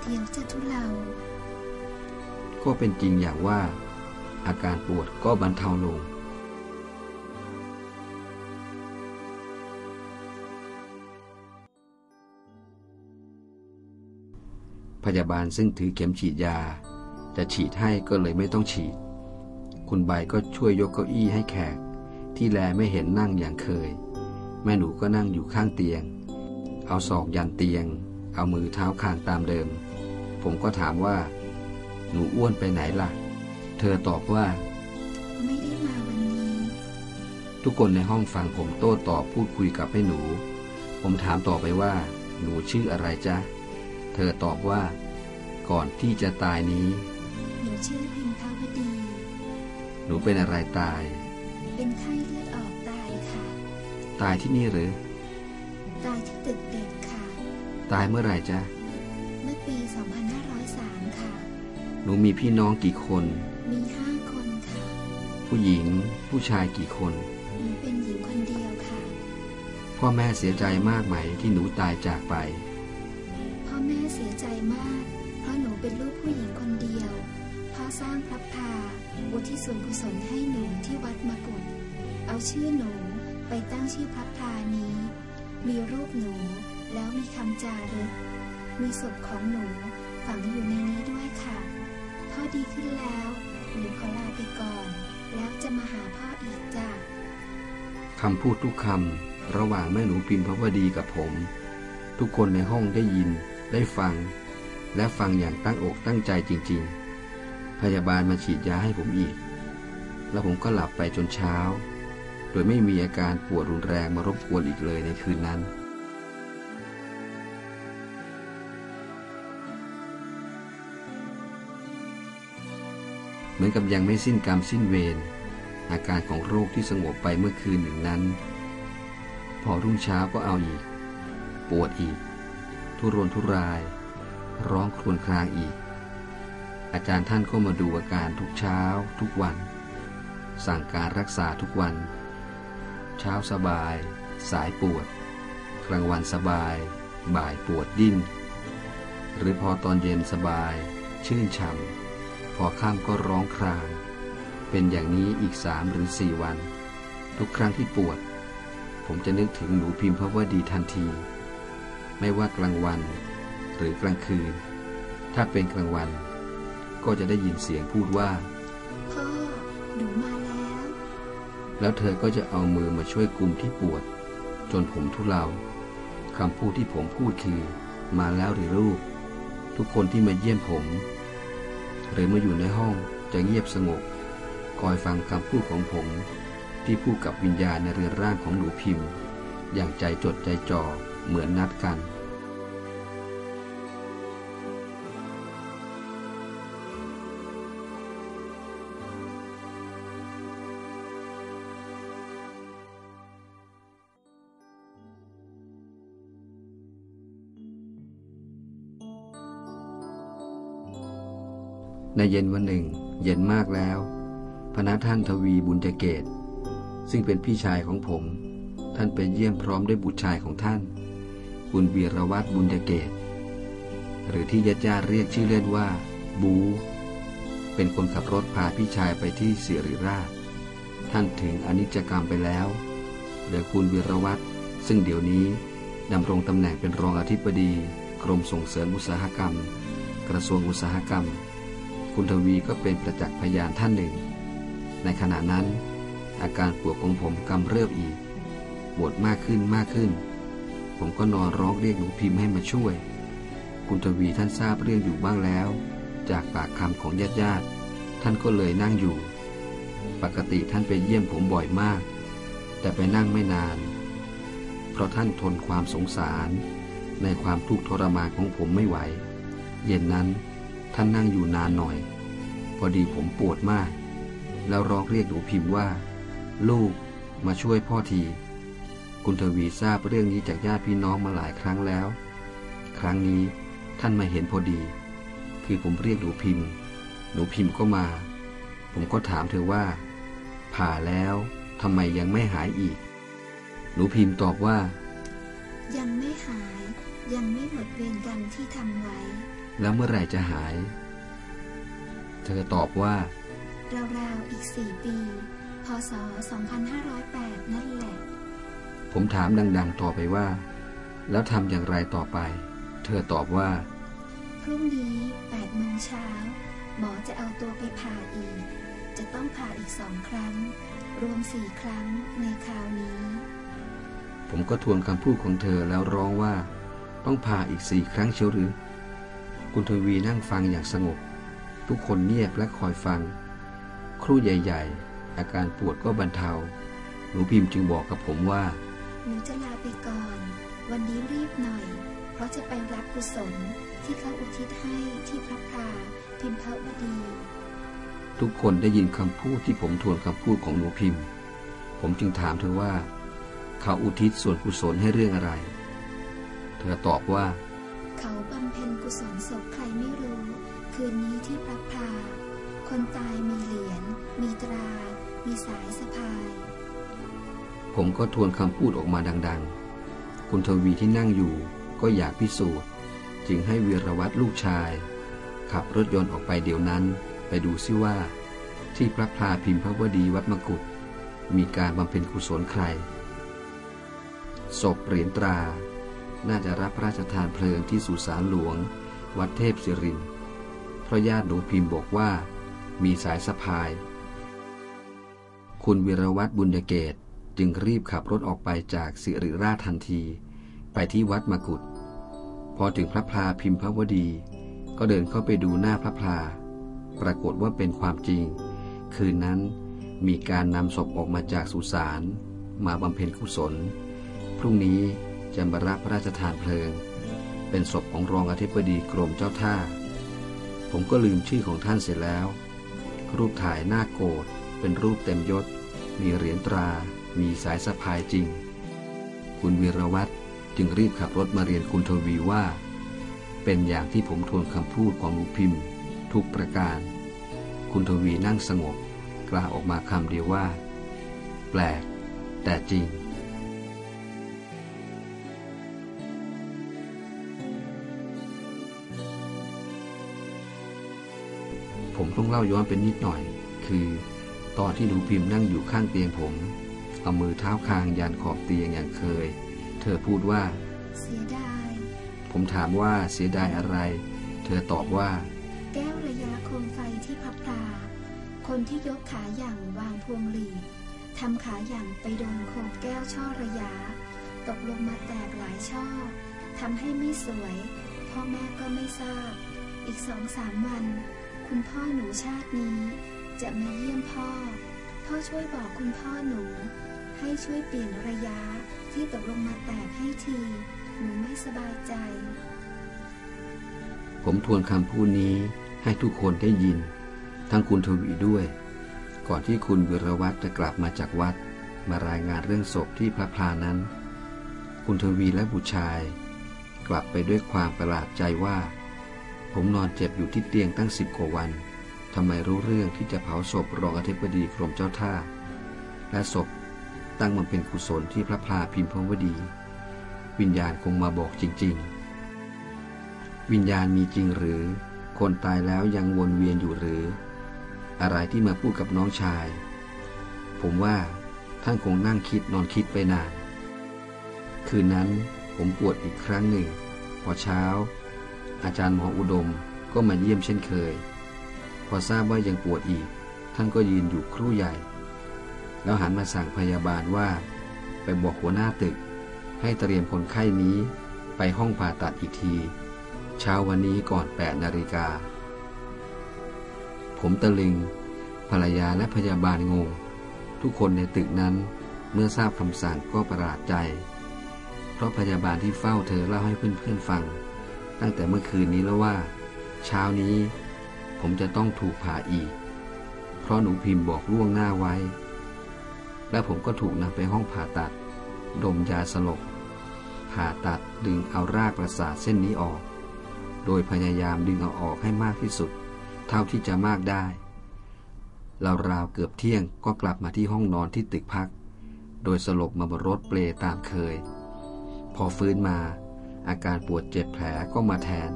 เดี๋ยวจะทุเลาก็เป็นจริงอย่างว่า อาการปวดก็บรรเทาลง พยาบาลซึ่งถือเข็มฉีดยา จะฉีดให้ก็เลยไม่ต้องฉีด คุณใบก็ช่วยยกเก้าอี้ให้แขก ที่แลไม่เห็นนั่งอย่างเคย แม่หนูก็นั่งอยู่ข้างเตียง เอาศอกยันเตียง เอามือเท้าคางตามเดิม ผมก็ถามว่า หนูอ้วนไปไหนล่ะ เธอตอบว่า ไม่ได้มาวันนี้ ทุกคนในห้องฟังผมโต้ตอบพูดคุยกับแม่หนู ผมถามต่อไปว่า หนูชื่ออะไรจ๊ะ เธอตอบว่า ก่อนที่จะตายนี้หนูชื่อพิมพาวดี หนูเป็นอะไรตาย เป็นไข้เลือดออกตายค่ะ ตายที่นี่หรือ ตายที่ตึกเด็กค่ะ ตายเมื่อไหร่จ๊ะ เมื่อปี 2503 ค่ะ หนูมีพี่น้องกี่คน มีห้าคนค่ะ ผู้หญิงผู้ชายกี่คน หนูเป็นหญิงคนเดียวค่ะ พ่อแม่เสียใจมากไหมที่หนูตายจากไปพ่ อแม่เสียใจมาก เพราะหนูเป็นลูกผู้หญิงคนเดียวพ่อสร้างพระพาอุทิศส่วนกุศลให้หนูที่วัดมกุฏเอาชื่อหนูไปตั้งชื่อพระพานี้ มีรูปหนูแล้วมีคำจารึก มีศพของหนูฝังอยู่ในนี้ด้วยค่ะพ่อดีขึ้นแล้ว หนูขอลาไปก่อน แล้วจะมาหาพ่ออีกจ้ะคำพูดทุกคำระหว่างแม่หนูพิมพาวดีกับผม ทุกคนในห้องได้ยิน ได้ฟัง และฟังอย่างตั้งอกตั้งใจจริง ๆ พยาบาลมาฉีดยาให้ผมอีก แล้วผมก็หลับไปจนเช้า โดยไม่มีอาการปวดรุนแรงมารบกวนอีกเลยในคืนนั้น เหมือนกับยังไม่สิ้นกรรมสิ้นเวรอาการของโรคที่สงบไปเมื่อคืนหนึ่งนั้น พอรุ่งเช้าก็เอาอีก ปวดอีก ทุรนทุราย ร้องครวญครางอีก อาจารย์ท่านก็มาดูอาการทุกเช้าทุกวัน สั่งการรักษาทุกวัน เช้าสบาย สายปวด กลางวันสบาย บ่ายปวดดิ้น หรือพอตอนเย็นสบาย ชื่นช่ำพอข้ามก็ร้องคราง เป็นอย่างนี้อีกสามหรือสี่วัน ทุกครั้งที่ปวด ผมจะนึกถึงหนูพิมพ์พระวดีทันที ไม่ว่ากลางวัน หรือกลางคืน ถ้าเป็นกลางวัน ก็จะได้ยินเสียงพูดว่า พ่อ หนูมาแล้ว แล้วเธอก็จะเอามือมาช่วยกลุ่มที่ปวด จนผมทุเลาคำพูดที่ผมพูดคือ มาแล้วหรือลูก ทุกคนที่มาเยี่ยมผม หรือมาอยู่ในห้องจะเงียบสงบ คอยฟังคำพูดของผม ที่พูดกับวิญญาณในเรือนร่างของหนูพิมพ์ อย่างใจจดใจจ่อ เหมือนนัดกัน ในเย็นวันหนึ่ง เย็นมากแล้วพระท่านทวีบุญเกตซึ่งเป็นพี่ชายของผม ท่านไปเยี่ยมพร้อมด้วยบุตรชายของท่าน คุณวีรวัตรบุญเกต หรือที่ญาติญาติเรียกชื่อเล่นว่า บู เป็นคนขับรถพาพี่ชายไปที่สิริราช ท่านถึงอนิจจกรรมไปแล้วเหลือคุณวีรวัตรซึ่งเดี๋ยวนี้ดำรงตำแหน่งเป็นรองอธิบดี กรมส่งเสริมอุตสาหกรรม กระทรวงอุตสาหกรรม คุณทวีก็เป็นประจักษ์พยานท่านหนึ่ง ในขณะนั้น อาการปวดของผมกำเริบอีกปวดมากขึ้นมากขึ้น ผมก็นอนร้องเรียกหนูพิมพ์ให้มาช่วย คุณทวีท่านทราบเรื่องอยู่บ้างแล้ว จากปากคำของญาติญาติท่านก็เลยนั่งอยู่ ปกติท่านไปเยี่ยมผมบ่อยมาก แต่ไปนั่งไม่นาน เพราะท่านทนความสงสาร ในความทุกข์ทรมานของผมไม่ไหว เย็นนั้นท่านนั่งอยู่นานหน่อย พอดีผมปวดมาก แล้วร้องเรียกหนูพิมพ์ว่า ลูกมาช่วยพ่อที คุณทวีทราบเรื่องนี้จากญาติพี่น้องมาหลายครั้งแล้ว ครั้งนี้ท่านมาเห็นพอดี คือผมเรียกหนูพิมพ์ หนูพิมพ์ก็มา ผมก็ถามเธอว่า ผ่าแล้วทำไมยังไม่หายอีก หนูพิมพ์ตอบว่า ยังไม่หาย ยังไม่หมดเวรกรรมที่ทำไว้ แล้วเมื่อไหร่จะหาย เธอตอบว่าราวๆอีกสี่ปี พศ 2508 นั่นแหละ ผมถามดัง ๆ ต่อไปว่า แล้วทำอย่างไรต่อไป เธอตอบว่า พรุ่งนี้8โมงเช้าหมอจะเอาตัวไปผ่าอีก จะต้องผ่าอีกสองครั้ง รวมสี่ครั้งในคราวนี้ ผมก็ทวนคำพูดของเธอแล้วร้องว่า ต้องผ่าอีกสี่ครั้งเชียวหรือ คุณทวีนั่งฟังอย่างสงบ ทุกคนเงียบและคอยฟัง ครู่ใหญ่ ๆ อาการปวดก็บรรเทา หนูพิมพ์จึงบอกกับผมว่า หนูจะลาไปก่อน วันนี้รีบหน่อย เพราะจะไปรับกุศลที่เขาอุทิศให้ที่พระพราพิมพวดี ทุกคนได้ยินคำพูดที่ผมทวนคำพูดของหนูพิมพ์ ผมจึงถามเธอว่า เขาอุทิศส่วนกุศลให้เรื่องอะไร เธอตอบว่า เขาบำเพ็ญกุศลศพใครไม่รู้ คืนนี้ที่พระพราคนตายมีเหรียญมีตรา มีสายสะพาย ผมก็ทวนคำพูดออกมาดังๆ คุณทวีที่นั่งอยู่ก็อยากพิสูจน์ จึงให้วีรวัตรลูกชาย ขับรถยนต์ออกไปเดี๋ยวนั้น ไปดูซิว่า ที่พระพลาพิมพวดีวัดมกุฏมีการบำเพ็ญกุศลใคร ศพเหรียญตรา น่าจะรับพระราชทานเพลิงที่สุสานหลวง วัดเทพศิรินเพราะญาติหนูพิมพ์บอกว่า มีสายสะพาย คุณวีรวัตรบุญเกต จึงรีบขับรถออกไปจากสิริราชทันที ไปที่วัดมกุฏพอถึงพระพลาพิมพวดี ก็เดินเข้าไปดูหน้าพระพลา ปรากฏว่าเป็นความจริง คืนนั้นมีการนำศพออกมาจากสุสานมาบำเพ็ญกุศล พรุ่งนี้จะมารับพระราชทานเพลิง เป็นศพของรองอธิบดีกรมเจ้าท่า ผมก็ลืมชื่อของท่านเสร็จแล้ว รูปถ่ายหน้าโกรธเป็นรูปเต็มยศ มีเหรียญตรา มีสายสะพายจริง คุณวีรวัตรจึงรีบขับรถมาเรียนคุณทวีว่า เป็นอย่างที่ผมทวนคำพูดของลูกพิมพ์ ทุกประการ คุณทวีนั่งสงบ กล่าวออกมาคำเดียวว่า แปลก แต่จริงผมต้องเล่าย้อนเป็นนิดหน่อย คือ ตอนที่หนูพิมพ์นั่งอยู่ข้างเตียงผม เอามือเท้าคางยันขอบเตียงอย่างเคย เธอพูดว่า เสียดาย ผมถามว่าเสียดายอะไร เธอตอบว่า แก้วระยะโคมไฟที่พับปลาคนที่ยกขาอย่างวางพวงหลีดทำขาอย่างไปโดนโคมแก้วช่อระยะ ตกลงมาแตกหลายช่อทำให้ไม่สวย พ่อแม่ก็ไม่ทราบ อีกสองสามวัน คุณพ่อหนูชาตินี้ จะมาเยี่ยมพ่อ พ่อช่วยบอกคุณพ่อหนู ให้ช่วยเปลี่ยนระยะที่ตกลงมาแตกให้ที หนูไม่สบายใจ ผมทวนคำพูดนี้ให้ทุกคนได้ยิน ทั้งคุณทวีด้วย ก่อนที่คุณวิรวัตรจะกลับมาจากวัด มารายงานเรื่องศพที่พระพลานั้น คุณทวีและบุตรชาย กลับไปด้วยความประหลาดใจว่า ผมนอนเจ็บอยู่ที่เตียงตั้งสิบกว่าวันทำไมรู้เรื่องที่จะเผาศพรองอธิบดีกรมเจ้าท่า และศพ ตั้งมันเป็นกุศลที่พระพลาพิมพวดี วิญญาณคงมาบอกจริง ๆ วิญญาณมีจริงหรือ คนตายแล้วยังวนเวียนอยู่หรือ อะไรที่มาพูดกับน้องชาย ผมว่าท่านคงนั่งคิดนอนคิดไปนาน คืนนั้นผมปวดอีกครั้งหนึ่ง พอเช้า อาจารย์หมออุดมก็มาเยี่ยมเช่นเคย พอทราบว่ายังปวดอีก ท่านก็ยืนอยู่ครู่ใหญ่ แล้วหันมาสั่งพยาบาลว่า ไปบอกหัวหน้าตึก ให้เตรียมคนไข้นี้ไปห้องผ่าตัดอีกที เช้าวันนี้ก่อน 8 นาฬิกา ผมตะลึง ภรรยาและพยาบาลงง ทุกคนในตึกนั้นเมื่อทราบคำสั่งก็ประหลาดใจ เพราะพยาบาลที่เฝ้าเธอเล่าให้เพื่อนๆฟัง ตั้งแต่เมื่อคืนนี้แล้วว่า เช้านี้ ผมจะต้องถูกผ่าอีก เพราะหนูพิมพ์บอกล่วงหน้าไว้ และผมก็ถูกนำไปห้องผ่าตัด ดมยาสลบ ผ่าตัดดึงเอารากประสาทเส้นนี้ออก โดยพยายามดึงเอาออกให้มากที่สุด เท่าที่จะมากได้เราราวเกือบเที่ยงก็กลับมาที่ห้องนอนที่ตึกพัก โดยสลบมาบนรถเปลตามเคย พอฟื้นมา อาการปวดเจ็บแผลก็มาแทน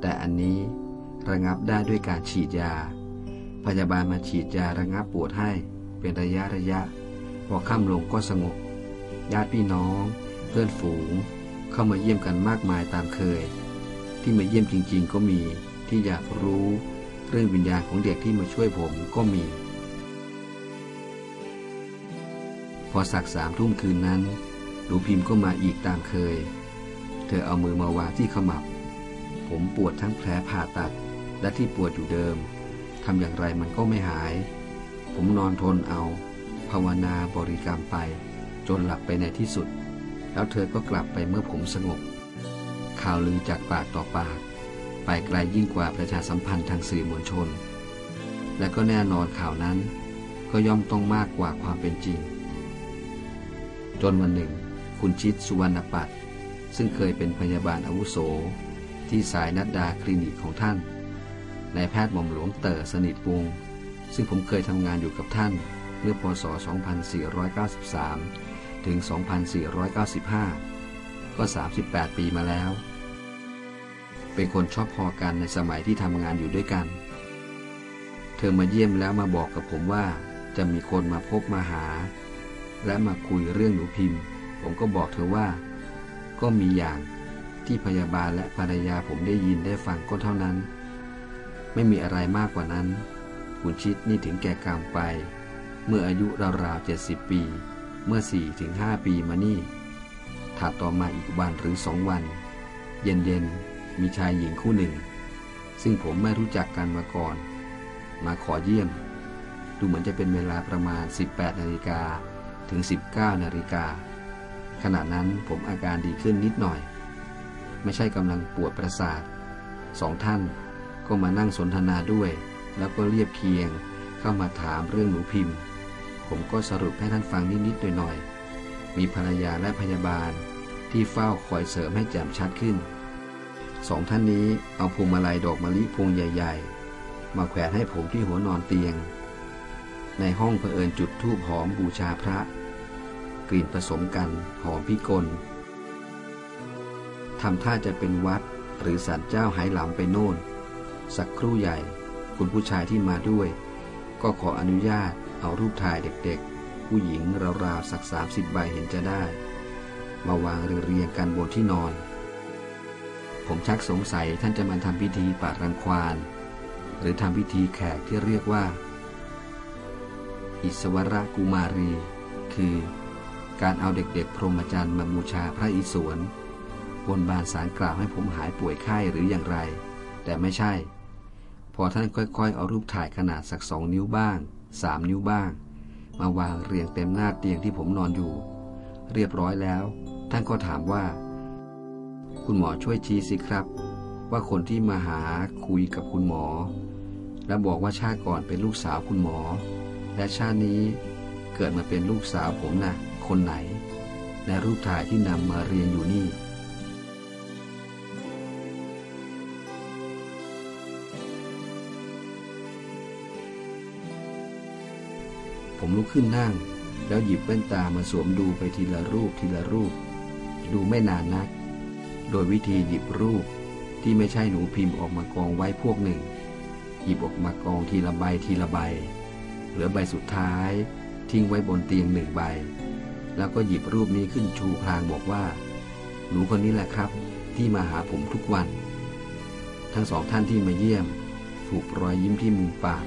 แต่อันนี้ระงับได้ด้วยการฉีดยา พยาบาลมาฉีดยาระงับปวดให้เป็นระยะระยะ อค่ำลงก็สงบ ญาติพี่น้อง เพื่อนฝูง เข้ามาเยี่ยมกันมากมายตามเคย ที่มาเยี่ยมจริง ๆ ก็มี ที่อยากรู้เรื่องวิญญาณของเด็กที่มาช่วยผมก็มี พอสักสามทุ่มคืนนั้นหนูพิมพ์ก็มาอีกตามเคย เธอเอามือมาวางที่ขมับ ผมปวดทั้งแผลผ่าตัด และที่ปวดอยู่เดิมทำอย่างไรมันก็ไม่หาย ผมนอนทนเอา ภาวนาบริกรรมไป จนหลับไปในที่สุด แล้วเธอก็กลับไปเมื่อผมสงบ ข่าวลือจากปากต่อปาก ไปไกลยิ่งกว่าประชาสัมพันธ์ทางสื่อมวลชน และก็แน่นอนข่าวนั้น ก็ย่อมต้องมากกว่าความเป็นจริง จนวันหนึ่ง คุณชิดสุวรรณปัตซึ่งเคยเป็นพยาบาลอาวุโส ที่สายนัดดาคลินิกของท่านนายแพทย์หม่อมหลวงเต๋อสนิทวงศ์ซึ่งผมเคยทำงานอยู่กับท่าน เมื่อพศ 2493 ถึง 2495 ก็ 38 ปีมาแล้ว เป็นคนชอบพอกันในสมัยที่ทำงานอยู่ด้วยกัน เธอมาเยี่ยมแล้วมาบอกกับผมว่า จะมีคนมาพบมาหา และมาคุยเรื่องหนูพิมพ์ ผมก็บอกเธอว่า ก็มีอย่างที่พยาบาลและภรรยาผมได้ยินได้ฟังก็เท่านั้น ไม่มีอะไรมากกว่านั้น คุณชิดนี่ถึงแก่กรรมไป เมื่ออายุราวๆเจ็ดสิบปี เมื่อสี่ถึงห้าปีมานี่ถัดต่อมาอีกวันหรือสองวัน เย็นๆมีชายหญิงคู่หนึ่ง ซึ่งผมไม่รู้จักกันมาก่อน มาขอเยี่ยม ดูเหมือนจะเป็นเวลาประมาณ 18นาฬิกาถึง 19นาฬิกาขณะนั้นผมอาการดีขึ้นนิดหน่อย ไม่ใช่กำลังปวดประสาทสองท่านก็มานั่งสนทนาด้วย แล้วก็เรียบเคียงเข้ามาถามเรื่องหนูพิมพ์ ผมก็สรุปให้ท่านฟังนิดๆหน่อยๆมีภรรยาและพยาบาลที่เฝ้าคอยเสริมให้แจ่มชัดขึ้นสองท่านนี้เอาพวงมาลัยดอกมะลิพวงใหญ่ ๆ มาแขวนให้ผมที่หัวนอนเตียง ในห้องเผอิญจุดธูปหอมบูชาพระ กลิ่นผสมกันหอมพิกลทำท่าจะเป็นวัดหรือศาลเจ้าไหหลำไปโน่น สักครู่ใหญ่ คุณผู้ชายที่มาด้วย ก็ขออนุญาต เอารูปถ่ายเด็กๆ ผู้หญิงราวๆสักสามสิบใบเห็นจะได้ มาวางเรียงกันบนที่นอน ผมชักสงสัยท่านจะมาทำพิธีปาดรังควานหรือทำพิธีแขกที่เรียกว่า อิสวรกุมารี คือการเอาเด็กๆ พรหมจรรย์มาบูชาพระอิศวรบนบานสารกล่าวให้ผมหายป่วยไข้หรืออย่างไร แต่ไม่ใช่ พอท่านค่อยๆ เอารูปถ่ายขนาดสักสองนิ้วบ้าง สามนิ้วบ้าง มาวางเรียงเต็มหน้าเตียงที่ผมนอนอยู่ เรียบร้อยแล้ว ท่านก็ถามว่า คุณหมอช่วยชี้สิครับ ว่าคนที่มาหาคุยกับคุณหมอ และบอกว่าชาติก่อนเป็นลูกสาวคุณหมอ และชาตินี้เกิดมาเป็นลูกสาวผมนะ่ะคนไหนในรูปถ่ายที่นำมาเรียงอยู่นี่ ผมลุกขึ้นนั่ง แล้วหยิบแว่นตามาสวมดูไปทีละรูปทีละรูป ดูไม่นานนัก โดยวิธีหยิบรูปที่ไม่ใช่หนูพิมพ์ออกมากองไว้พวกหนึ่ง หยิบออกมากองทีละใบทีละใบ เหลือใบสุดท้าย ทิ้งไว้บนเตียงหนึ่งใบ แล้วก็หยิบรูปนี้ขึ้นชูพลางบอกว่า หนูคนนี้แหละครับ ที่มาหาผมทุกวัน ทั้งสองท่านที่มาเยี่ยม ถูกรอยยิ้มที่มุมปาก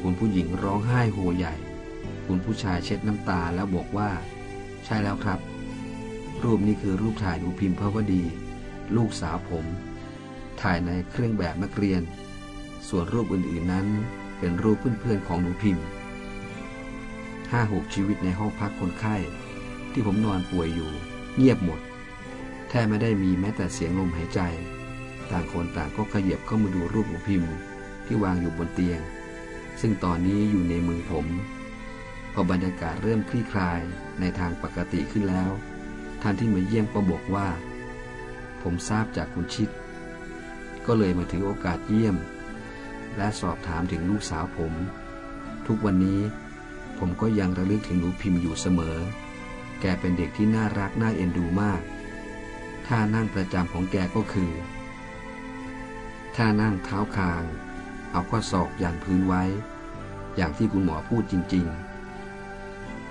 คุณผู้หญิงร้องไห้โฮใหญ่ คุณผู้ชายเช็ดน้ำตาแล้วบอกว่า ใช่แล้วครับ รูปนี้คือรูปถ่ายหนูพิมพ์พระวดี ลูกสาวผม ถ่ายในเครื่องแบบนักเรียน ส่วนรูปอื่นๆนั้นเป็นรูปเพื่อนๆของหนูพิมพ์ห้าหกชีวิตในห้องพักคนไข้ ที่ผมนอนป่วยอยู่ เงียบหมด แทบไม่ได้มีแม้แต่เสียงลมหายใจ ต่างคนต่างก็ขยับเข้ามาดูรูปหนูพิมพ์ที่วางอยู่บนเตียง ซึ่งตอนนี้อยู่ในมือผม พอบรรยากาศเริ่มคลี่คลายในทางปกติขึ้นแล้ว ท่านที่มาเยี่ยมก็บอกว่า ผมทราบจากคุณชิด ก็เลยมาถือโอกาสเยี่ยม และสอบถามถึงลูกสาวผม ทุกวันนี้ผมก็ยังระลึกถึงหนูพิมพ์อยู่เสมอ แกเป็นเด็กที่น่ารักน่าเอ็นดูมาก ท่านั่งประจำของแกก็คือ ท่านั่งเท้าคาง เอาข้อศอกยันพื้นไว้ อย่างที่คุณหมอพูดจริง ๆ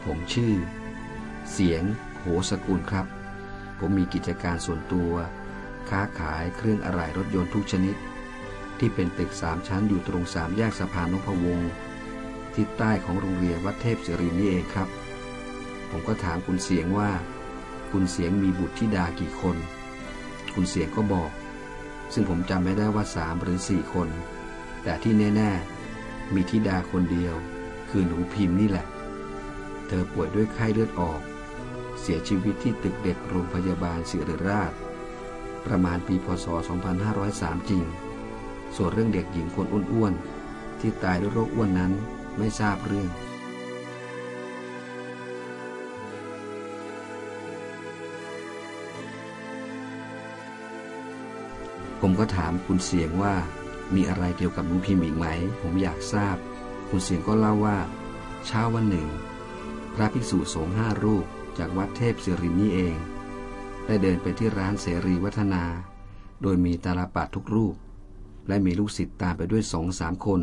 ผมชื่อ เสียง โหสกุลครับ ผมมีกิจการส่วนตัว ค้าขายเครื่องอะไหล่รถยนต์ทุกชนิด ที่เป็นตึกสามชั้นอยู่ตรงสามแยกสะพานนพวงศ์ทิศใต้ของโรงเรียนวัดเทพศิรินนี่เองครับ ผมก็ถามคุณเสียงว่า คุณเสียงมีบุตรธิดากี่คน คุณเสียงก็บอก ซึ่งผมจำไม่ได้ว่าสามหรือสี่คน แต่ที่แน่ ๆ มีธิดาคนเดียว คือหนูพิมพ์นี่แหละ เธอป่วยด้วยไข้เลือดออก เสียชีวิตที่ตึกเด็กโรงพยาบาลศิริราช ประมาณปีพศ 2503 จริง ส่วนเรื่องเด็กหญิงคนอ้วนๆ ที่ตายด้วยโรคอ้วนนั้นไม่ทราบเรื่องผมก็ถามคุณเสียงว่ามีอะไรเกี่ยวกับหนูพิมพ์อีกไหม ผมอยากทราบ คุณเสียงก็เล่าว่า เช้าวันหนึ่ง ระภิกษุสงฆ์ห้ารูปจากวัดเทพศิรินนี่เอง ได้เดินไปที่ร้านเสรีวัฒนา โดยมีตาลปัดทุกรูป และมีลูกศิษย์ตามไปด้วยสองสามคน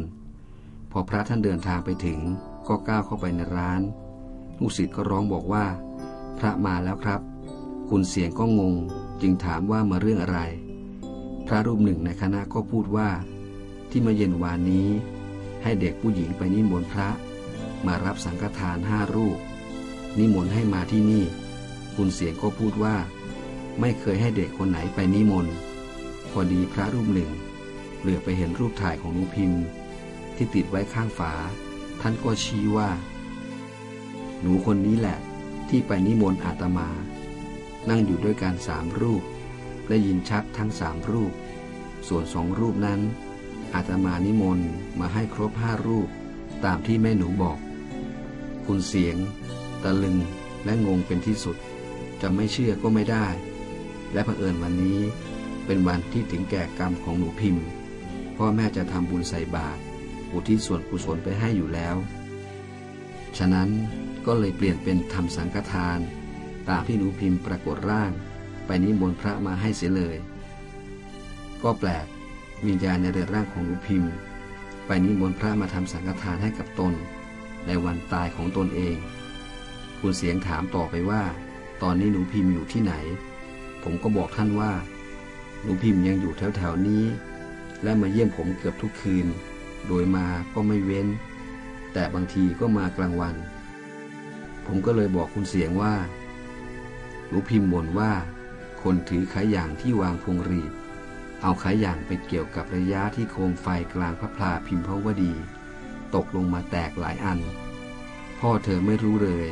พอพระท่านเดินทางไปถึงก็ก้าวเข้าไปในร้าน ลูกศิษย์ก็ร้องบอกว่า พระมาแล้วครับ คุณเสียงก็งง จึงถามว่ามาเรื่องอะไร พระรูปหนึ่งในคณะก็พูดว่า ที่มาเย็นวานนี้ ให้เด็กผู้หญิงไปนิมนต์พระ มารับสังฆทานห้ารูป นิมนต์ให้มาที่นี่ คุณเสียงก็พูดว่า ไม่เคยให้เด็กคนไหนไปนิมนต์ พอดีพระรูปหนึ่ง เหลือไปเห็นรูปถ่ายของหนูพิมพ์ ที่ติดไว้ข้างฝา ท่านก็ชี้ว่า หนูคนนี้แหละ ที่ไปนิมนต์อาตมา นั่งอยู่ด้วยกันสามรูป ได้ยินชัดทั้งสามรูป ส่วนสองรูปนั้นอาตมานิมนต์มาให้ครบห้ารูปตามที่แม่หนูบอก คุณเสียง ตะลึงและงงเป็นที่สุด จะไม่เชื่อก็ไม่ได้ และเผอิญวันนี้เป็นวันที่ถึงแก่กรรมของหนูพิมพ์พ่อแม่จะทำบุญใส่บาตรอุทิศส่วนกุศลไปให้อยู่แล้ว ฉะนั้นก็เลยเปลี่ยนเป็นทำสังฆทาน ตามที่หนูพิมพ์ปรากฏร่าง ไปนิมนต์พระมาให้เสียเลย ก็แปลกวิญญาณในเรือนร่างของหนูพิมพ์ ไปนิมนต์พระมาทำสังฆทานให้กับตน ในวันตายของตนเอง คุณเสียงถามต่อไปว่า ตอนนี้หนูพิมพ์อยู่ที่ไหน ผมก็บอกท่านว่า หนูพิมพ์ยังอยู่แถวแถวๆนี้ และมาเยี่ยมผมเกือบทุกคืน โดยมาก็ไม่เว้น แต่บางทีก็มากลางวัน ผมก็เลยบอกคุณเสียงว่า หนูพิมพ์บ่นว่า คนถือขายอย่างที่วางพวงรีดเอาขายอย่างไปเกี่ยวกับระยะที่โคมไฟกลางพระพลาพิมพาวดี ตกลงมาแตกหลายอัน พ่อเธอไม่รู้เลย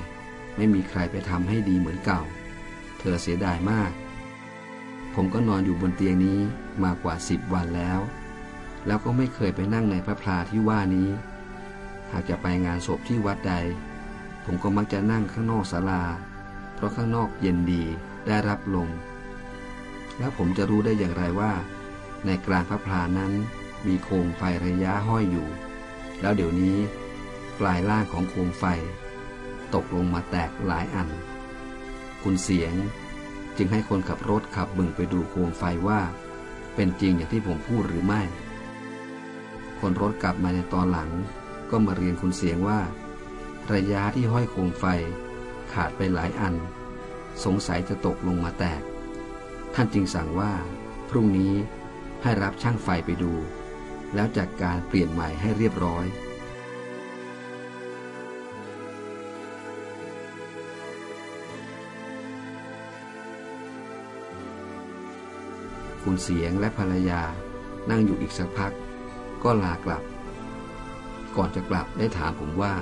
ไม่มีใครไปทำให้ดีเหมือนเก่า เธอเสียดายมาก ผมก็นอนอยู่บนเตียงนี้มากว่าสิบวันแล้ว แล้วก็ไม่เคยไปนั่งในพระพลาที่ว่านี้ หากจะไปงานศพที่วัดใด ผมก็มักจะนั่งข้างนอกศาลา เพราะข้างนอกเย็นดีได้รับลมแล้วผมจะรู้ได้อย่างไรว่า ในกลางพระพลานั้นมีโคมไฟระยะห้อยอยู่ แล้วเดี๋ยวนี้ปลายล่างของโคมไฟ ตกลงมาแตกหลายอัน คุณเสียงจึงให้คนขับรถขับบึงไปดูโคมไฟว่า เป็นจริงอย่างที่ผมพูดหรือไม่ คนรถกลับมาในตอนหลัง ก็มาเรียนคุณเสียงว่า ระยะที่ห้อยโคมไฟขาดไปหลายอัน สงสัยจะตกลงมาแตก ท่านจึงสั่งว่า พรุ่งนี้ให้รับช่างไฟไปดู แล้วจัดกการเปลี่ยนใหม่ให้เรียบร้อย คุณเสียงและภรรยานั่งอยู่อีกสักพัก ก็ลากลับ ก่อนจะกลับได้ถามผมว่า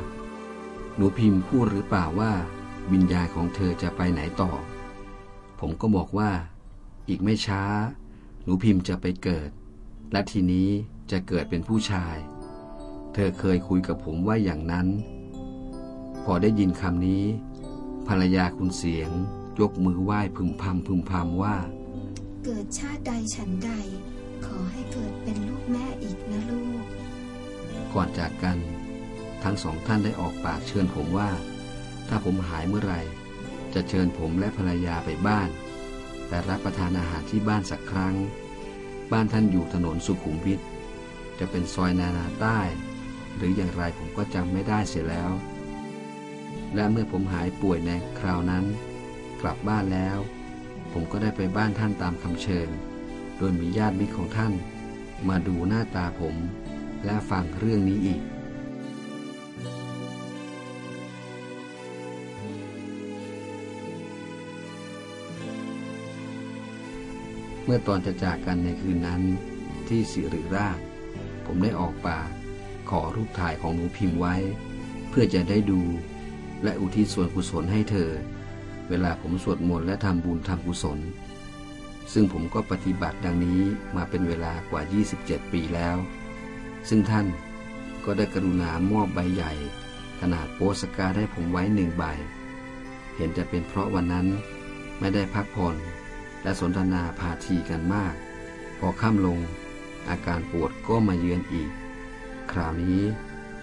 หนูพิมพ์พูดหรือเปล่าว่า วิญญาณของเธอจะไปไหนต่อ ผมก็บอกว่า อีกไม่ช้า หนูพิมพ์จะไปเกิด และทีนี้ จะเกิดเป็นผู้ชาย เธอเคยคุยกับผมว่าอย่างนั้น พอได้ยินคำนี้ ภรรยาคุณเสียง ยกมือไหว้พึมพำพึมพำว่า เกิดชาติใดฉันใด ขอให้เกิดเป็นลูกแม่อีกนะลูก ก่อนจากกัน ทั้งสองท่านได้ออกปากเชิญผมว่า ถ้าผมหายเมื่อไหร่จะเชิญผมและภรรยาไปบ้านไปรับประทานอาหารที่บ้านสักครั้ง บ้านท่านอยู่ถนนสุขุมวิท จะเป็นซอยนานาใต้ หรืออย่างไรผมก็จำไม่ได้เสียแล้ว และเมื่อผมหายป่วยในคราวนั้น กลับบ้านแล้ว ผมก็ได้ไปบ้านท่านตามคำเชิญ โดยมีญาติมิตรของท่าน มาดูหน้าตาผม และฟังเรื่องนี้อีกเมื่อตอนจะจากกันในคืนนั้นที่สิริราช ผมได้ออกปาก ขอรูปถ่ายของหนูพิมพ์ไว้ เพื่อจะได้ดูและอุทิศส่วนกุศลให้เธอ เวลาผมสวดมนต์และทำบุญทำกุศล ซึ่งผมก็ปฏิบัติดังนี้มาเป็นเวลากว่า 27 ปีแล้ว ซึ่งท่านก็ได้กรุณามอบใบใหญ่ ขนาดโปสการ์ดให้ผมไว้หนึ่งใบ เห็นจะเป็นเพราะวันนั้นไม่ได้พักผ่อนและสนทนาพาทีกันมาก พอค่ำลง อาการปวดก็มาเยือนอีก คราวนี้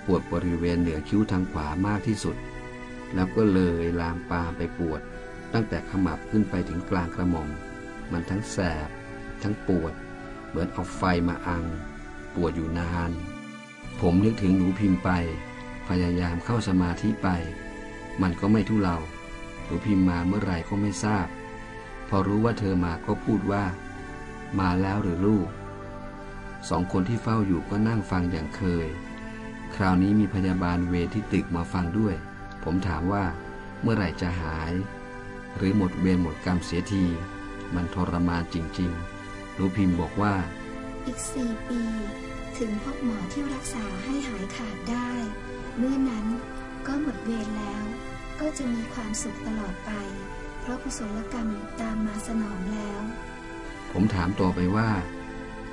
ปวดบริเวณเหนือคิ้วทางขวามากที่สุด แล้วก็เลยลามปามไปปวด ตั้งแต่ขมับขึ้นไปถึงกลางกระหม่อม มันทั้งแสบ ทั้งปวด เหมือนเอาไฟมาอัง ปวดอยู่นาน ผมนึกถึงหนูพิมพ์ไป พยายามเข้าสมาธิไป มันก็ไม่ทุเลา หนูพิมพ์มาเมื่อไหร่ก็ไม่ทราบ พอรู้ว่าเธอมาก็พูดว่า มาแล้วหรือลูก สองคนที่เฝ้าอยู่ก็นั่งฟังอย่างเคย คราวนี้มีพยาบาลเวรที่ตึกมาฟังด้วย ผมถามว่า เมื่อไหร่จะหาย หรือหมดเวรหมดกรรมเสียที มันทรมานจริงๆหนูพิมพ์บอกว่า อีกสี่ปี ถึงพบหมอที่รักษาให้หายขาดได้ เมื่อนั้นก็หมดเวรแล้ว ก็จะมีความสุขตลอดไป เพราะกุศลกรรมตามมาสนองแล้ว ผมถามต่อไปว่า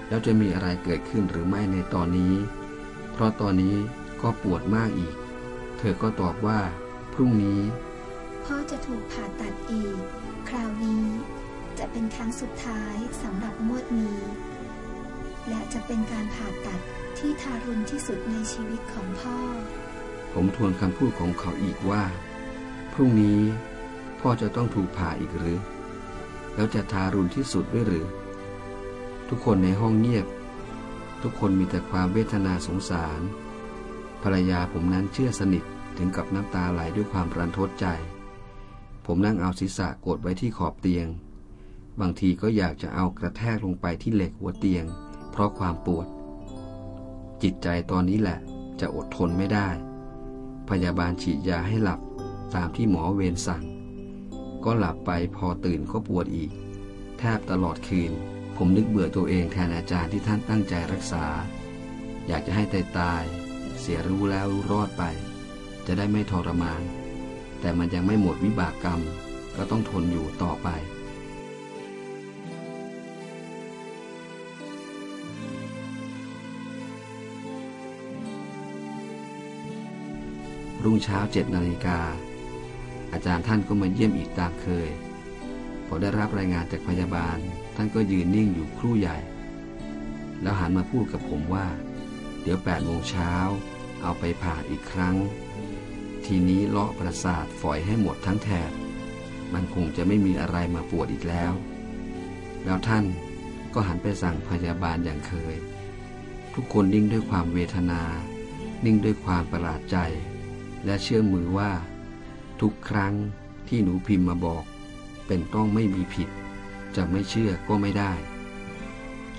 แล้วจะมีอะไรเกิดขึ้นหรือไม่ในตอนนี้ เพราะตอนนี้ก็ปวดมากอีก เธอก็ตอบว่า พรุ่งนี้ พ่อจะถูกผ่าตัดอีก คราวนี้ จะเป็นครั้งสุดท้ายสำหรับงวดนี้ และจะเป็นการผ่าตัดที่ทารุณที่สุดในชีวิตของพ่อ ผมทวนคำพูดของเขาอีกว่า พรุ่งนี้ พ่อจะต้องถูกผ่าอีกหรือ แล้วจะทารุณที่สุดด้วยหรือ ทุกคนในห้องเงียบ ทุกคนมีแต่ความเวทนาสงสาร ภรรยาผมนั้นเชื่อสนิทถึงกับน้ำตาไหลด้วยความรันทดใจ ผมนั่งเอาศีรษะกดไว้ที่ขอบเตียง บางทีก็อยากจะเอากระแทกลงไปที่เหล็กหัวเตียง เพราะความปวด จิตใจตอนนี้แหละ จะอดทนไม่ได้ พยาบาลฉีดยาให้หลับตามที่หมอเวรสั่ง ก็หลับไปพอตื่นก็ปวดอีก แทบตลอดคืน ผมนึกเบื่อตัวเองแทนอาจารย์ที่ท่านตั้งใจรักษา อยากจะให้ตายตาย เสียรู้แล้วรู้รอดไป จะได้ไม่ทรมาน แต่มันยังไม่หมดวิบากกรรม ก็ต้องทนอยู่ต่อไป รุ่งเช้าเจ็ดนาฬิกา อาจารย์ท่านก็มาเยี่ยมอีกตามเคยพอได้รับรายงานจากพยาบาล ท่านก็ยืนนิ่งอยู่ครู่ใหญ่ แล้วหันมาพูดกับผมว่า เดี๋ยวแปดโมงเช้าเอาไปผ่าอีกครั้ง ทีนี้เลาะประสาทฝอยให้หมดทั้งแถบ มันคงจะไม่มีอะไรมาปวดอีกแล้ว แล้วท่านก็หันไปสั่งพยาบาลอย่างเคย ทุกคนนิ่งด้วยความเวทนา นิ่งด้วยความประหลาดใจ และเชื่อมือว่า ทุกครั้งที่หนูพิมพ์มาบอก เป็นต้องไม่มีผิด จะไม่เชื่อก็ไม่ได้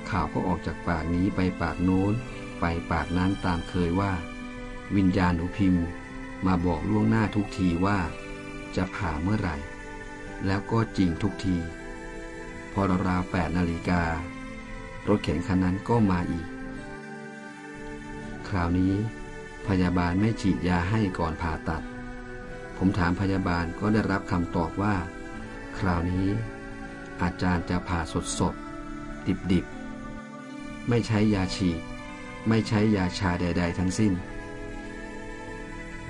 ข่าวก็ออกจากปากนี้ไปปากโน้น ไปปากนั้นตามเคยว่า วิญญาณหนูพิมพ์มาบอกล่วงหน้าทุกทีว่า จะผ่าเมื่อไหร่ แล้วก็จริงทุกที พอราวแปดนาฬิกา รถเข็นคันนั้นก็มาอีก คราวนี้พยาบาลไม่ฉีดยาให้ก่อนผ่าตัด ผมถามพยาบาลก็ได้รับคำตอบว่า คราวนี้ อาจารย์จะผ่าสดสดดิบดิบๆไม่ใช้ยาฉีดไม่ใช้ยาชาใด ๆ ทั้งสิ้น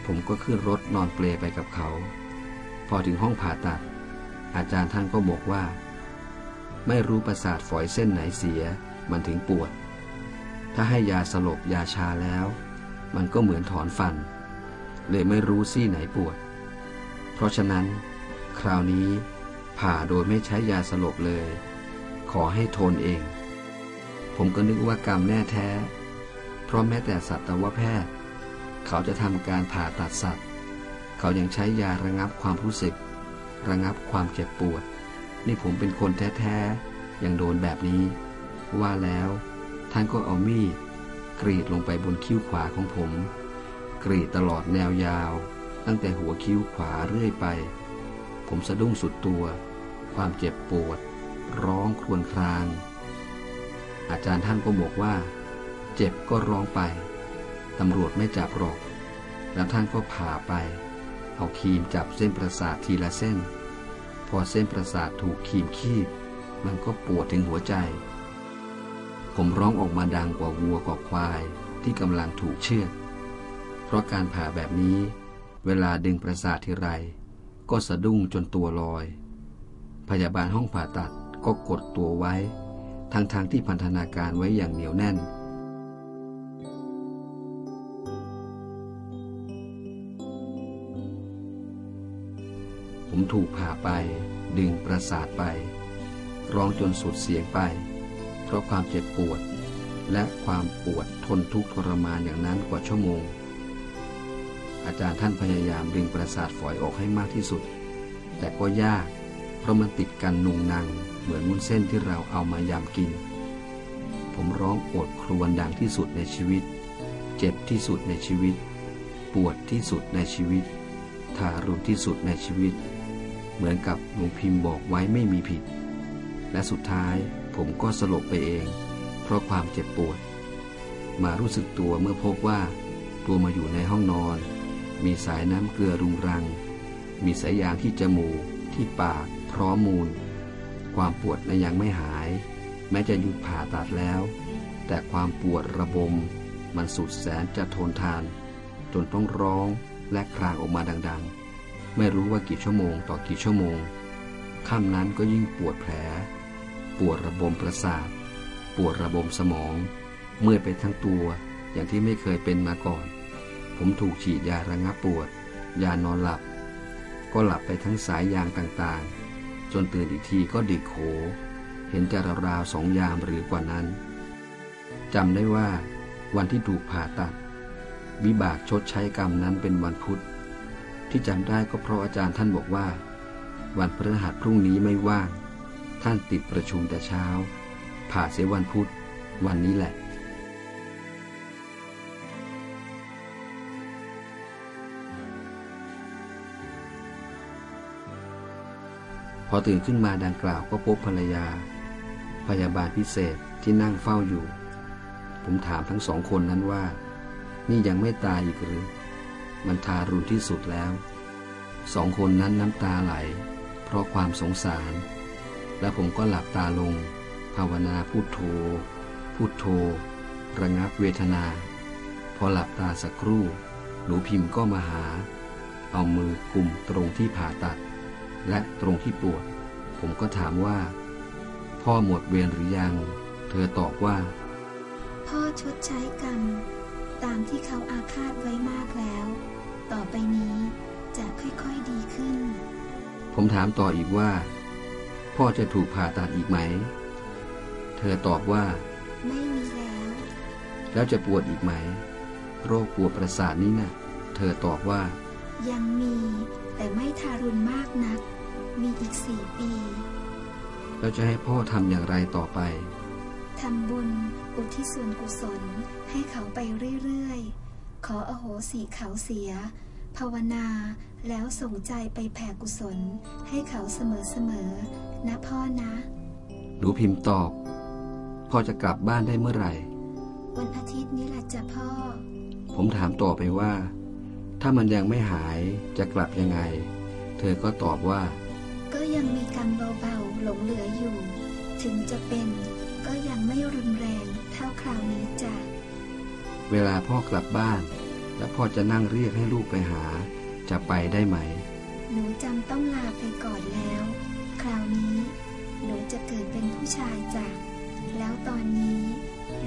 ผมก็ขึ้นรถนอนเปลไปกับเขา พอถึงห้องผ่าตัด อาจารย์ท่านก็บอกว่า ไม่รู้ประสาทฝอยเส้นไหนเสีย มันถึงปวด ถ้าให้ยาสลบยาชาแล้ว มันก็เหมือนถอนฟัน เลยไม่รู้ซี่ไหนปวด เพราะฉะนั้น คราวนี้ ผ่าโดยไม่ใช้ยาสลบเลย ขอให้ทนเอง ผมก็นึกว่ากรรมแน่แท้ เพราะแม้แต่สัตวแพทย์ เขาจะทำการผ่าตัดสัตว์ เขายังใช้ยาระงับความรู้สึก ระงับความเจ็บปวด นี่ผมเป็นคนแท้ๆยังโดนแบบนี้ ว่าแล้ว ท่านก็เอามีดกรีดลงไปบนคิ้วขวาของผม กรีดตลอดแนวยาว ตั้งแต่หัวคิ้วขวาเรื่อยไป ผมสะดุ้งสุดตัว ความเจ็บปวด ร้องครวญคราง อาจารย์ท่านก็บอกว่า เจ็บก็ร้องไป ตำรวจไม่จับหรอก แล้วท่านก็ผ่าไป เอาครีมจับเส้นประสาททีละเส้น พอเส้นประสาทถูกครีมคีบ มันก็ปวดถึงหัวใจ ผมร้องออกมาดังกว่าวัวกว่าควายที่กำลังถูกเชือด เพราะการผ่าแบบนี้ เวลาดึงประสาททีไร ก็สะดุ้งจนตัวลอย พยาบาลห้องผ่าตัดก็กดตัวไว้ ทั้งๆทที่พันธนาการไว้อย่างเหนียวแน่น ผมถูกผ่าไป ดึงประสาทไป ร้องจนสุดเสียงไป เพราะความเจ็บปวด และความปวดทนทุกข์ทรมานอย่างนั้นกว่าชั่วโมง อาจารย์ท่านพยายามดึงประสาทฝอยออกให้มากที่สุด แต่ก็ยาก เพราะมันติดกันนุงนังเหมือนมุ้นเส้นที่เราเอามายำกิน ผมร้องโอดครวญดังที่สุดในชีวิต เจ็บที่สุดในชีวิต ปวดที่สุดในชีวิต ทารุณที่สุดในชีวิต เหมือนกับหลวงพิมพ์บอกไว้ไม่มีผิด และสุดท้ายผมก็สลบไปเอง เพราะความเจ็บปวด มารู้สึกตัวเมื่อพบว่า ตัวมาอยู่ในห้องนอน มีสายน้ำเกลือรุงรัง มีสายยางที่จมูก ที่ปาก พร้อมมูล ความปวดนั้นยังไม่หาย แม้จะหยุดผ่าตัดแล้ว แต่ความปวดระบม มันสุดแสนจะทนทาน จนต้องร้องและครางออกมาดังๆ ไม่รู้ว่ากี่ชั่วโมงต่อกี่ชั่วโมงค่ำนั้นก็ยิ่งปวดแผล ปวดระบมประสาท ปวดระบมสมอง เมื่อยไปทั้งตัวอย่างที่ไม่เคยเป็นมาก่อน ผมถูกฉีดยาระงับปวด ยานอนหลับ ก็หลับไปทั้งสายยางต่างๆ จนตื่นอีกทีก็ดิกโข เห็นจะราวๆสองยามหรือกว่านั้นจำได้ว่าวันที่ถูกผ่าตัด วิบากชดใช้กรรมนั้นเป็นวันพุธ ที่จำได้ก็เพราะอาจารย์ท่านบอกว่า วันพฤหัสพรุ่งนี้ไม่ว่าง ท่านติดประชุมแต่เช้า ผ่าเสียวันพุธ วันนี้แหละ พอตื่นขึ้นมาดังกล่าวก็พบภรรยา พยาบาลพิเศษที่นั่งเฝ้าอยู่ ผมถามทั้งสองคนนั้นว่า นี่ยังไม่ตายอีกหรือ มันทารุณที่สุดแล้ว สองคนนั้นน้ำตาไหล เพราะความสงสาร และผมก็หลับตาลง ภาวนาพุโทโธ พุโทโธ ระงับเวทนา พอหลับตาสักครู่ หนูพิมพ์ก็มาหา เอามือกลุ่มตรงที่ผ่าตัด และตรงที่ปวด ผมก็ถามว่า พ่อหมดเวรหรือยัง เธอตอบว่า พ่อชดใช้กรรม ตามที่เขาอาฆาตไว้มากแล้ว ต่อไปนี้จะค่อยๆดีขึ้น ผมถามต่ออีกว่า พ่อจะถูกผ่าตัดอีกไหม เธอตอบว่า ไม่มีแล้ว แล้วจะปวดอีกไหม โรคปวดประสาทนี้นะ่ะ เธอตอบว่า ยังมีแต่ไม่ทารุณมากนัก มีอีกสี่ปี แล้วจะให้พ่อทำอย่างไรต่อไป ทำบุญอุทิศส่วนกุศลให้เขาไปเรื่อยๆ ขออโหสิเขาเสีย ภาวนาแล้วส่งใจไปแผ่กุศล ให้เขาเสมอๆ นะพ่อนะ หนูพิมพ์ตอบ พ่อจะกลับบ้านได้เมื่อไหร่ วันอาทิตย์นี้แหละจ้ะพ่อ ผมถามต่อไปว่า ถ้ามันยังไม่หายจะกลับยังไง เธอก็ตอบว่าก็ ยังมีกรรมเบาๆหลงเหลืออยู่ ถึงจะเป็นก็ยังไม่รุนแรงเท่าคราวนี้จ้ะ เวลาพ่อกลับบ้าน แล้วพ่อจะนั่งเรียกให้ลูกไปหา จะไปได้ไหม หนูจำต้องลาไปก่อนแล้ว คราวนี้ หนูจะเกิดเป็นผู้ชายจ้ะ แล้วตอนนี้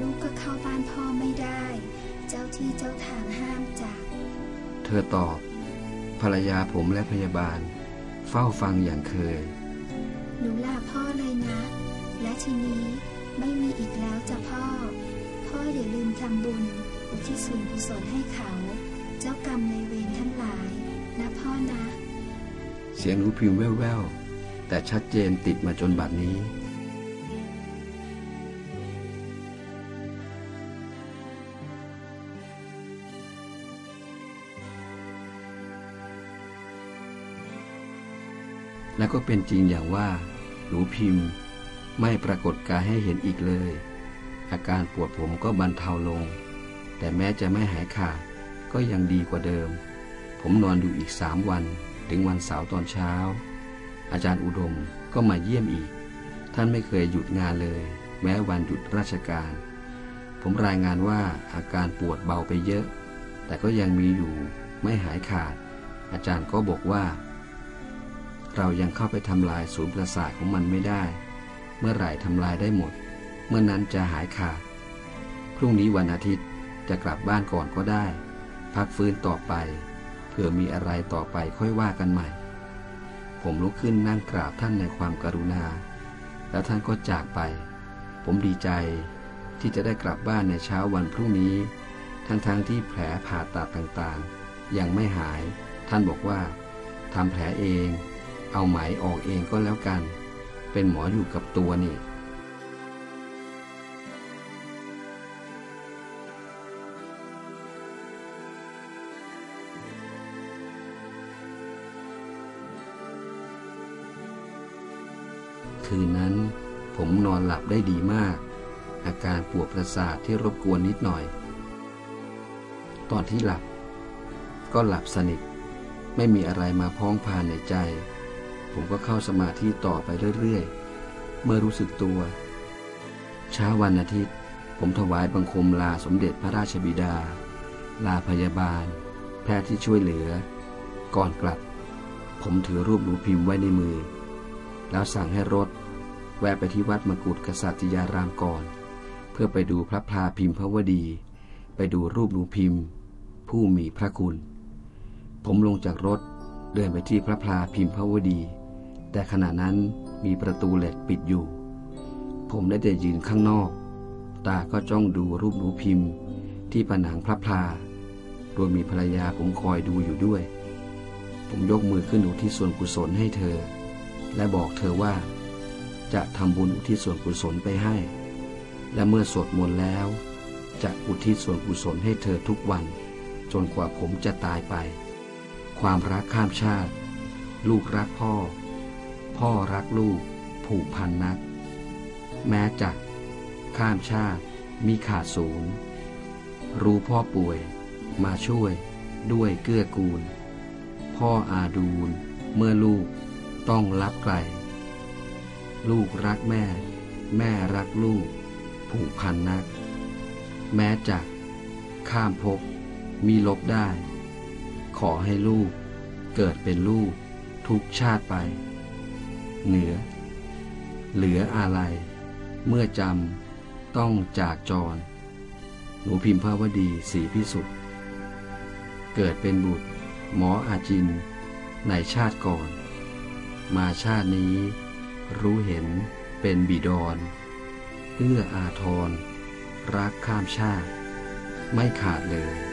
ลูกก็เข้าบ้านพ่อไม่ได้ เจ้าที่เจ้าทางห้ามจ้ะ เธอตอบ ภรรยาผมและพยาบาล เฝ้าฟังอย่างเคย หนูลาพ่อเลยนะ และทีนี้ไม่มีอีกแล้วจ้ะพ่อ พ่ออย่าลืมทำบุญ อุทิศส่วนกุศลให้เขา เจ้ากรรมในเวรทั้งหลายนะพ่อนะ เสียงหนูพิมพ์แว่วๆแต่ชัดเจนติดมาจนบัดนี้ และก็เป็นจริงอย่างว่า หนูพิมพ์ ไม่ปรากฏกายให้เห็นอีกเลย อาการปวดผมก็บรรเทาลง แต่แม้จะไม่หายขาดก็ยังดีกว่าเดิม ผมนอนอยู่อีกสามวัน ถึงวันเสาร์ตอนเช้า อาจารย์อุดมก็มาเยี่ยมอีก ท่านไม่เคยหยุดงานเลย แม้วันหยุดราชการ ผมรายงานว่าอาการปวดเบาไปเยอะ แต่ก็ยังมีอยู่ไม่หายขาด อาจารย์ก็บอกว่า เรายังเข้าไปทำลายศูนย์ประสาทของมันไม่ได้ เมื่อไหร่ทำลายได้หมด เมื่อนั้นจะหายขาด พรุ่งนี้วันอาทิตย์จะกลับบ้านก่อนก็ได้ พักฟื้นต่อไป เผื่อมีอะไรต่อไปค่อยว่ากันใหม่ ผมลุกขึ้นนั่งกราบท่านในความกรุณา แล้วท่านก็จากไป ผมดีใจที่จะได้กลับบ้านในเช้าวันพรุ่งนี้ ทั้งๆทที่แผลผ่าตัดต่างๆ ยังไม่หาย ท่านบอกว่าทำแผลเอง เอาไหมออกเองก็แล้วกัน เป็นหมออยู่กับตัวนี่ คืนนั้นผมนอนหลับได้ดีมาก อาการปวดประสาทที่รบกวนนิดหน่อย ตอนที่หลับ ก็หลับสนิท ไม่มีอะไรมาพ้องพานในใจ ผมก็เข้าสมาธิต่อไปเรื่อยๆ เมื่อรู้สึกตัว เช้าวันอาทิตย์ ผมถวายบังคมลาสมเด็จพระราชบิดา ลาพยาบาล แพทย์ที่ช่วยเหลือ ก่อนกลับ ผมถือรูปหนูพิมพ์ไว้ในมือ แล้วสั่งให้รถ แวะไปที่วัดมกุฎกษัตริยารามก่อน เพื่อไปดูพระพลาพิมพวดี ไปดูรูปหนูพิมพ์ ผู้มีพระคุณ ผมลงจากรถเดินไปที่พระพลาพิมพวดี แต่ขณะนั้นมีประตูเหล็กปิดอยู่ ผมได้แต่ยืนข้างนอก ตาก็จ้องดูรูปหนูพิมพ์ ที่ผนังพระพลา โดยมีภรรยาผมคอยดูอยู่ด้วย ผมยกมือขึ้นอุทิศส่วนกุศลให้เธอ และบอกเธอว่า จะทำบุญอุทิศส่วนกุศลไปให้ และเมื่อสวดมนต์แล้ว จะอุทิศส่วนกุศลให้เธอทุกวัน จนกว่าผมจะตายไป ความรักข้ามชาติ ลูกรักพ่อ พ่อรักลูก ผูกพันนัก แม้จัก ข้ามชาติมีขาดศูนย์ รู้พ่อป่วย มาช่วยด้วยเกื้อกูล พ่ออาดูล เมื่อลูกต้องรับไกล ลูกรักแม่ แม่รักลูก ผูกพันนัก แม้จัก ข้ามภพมีลบได้ ขอให้ลูกเกิดเป็นลูกทุกชาติไป เหนือ เหลืออะไร เมื่อจำต้องจากจร หนูพิมพ์ภาวดีสีพิสุทธิ์เกิดเป็นบุตร หมออาจิน ในชาติก่อน มาชาตินี้ รู้เห็นเป็นบิดรเอื้ออาทร รักข้ามชาติ ไม่ขาดเลย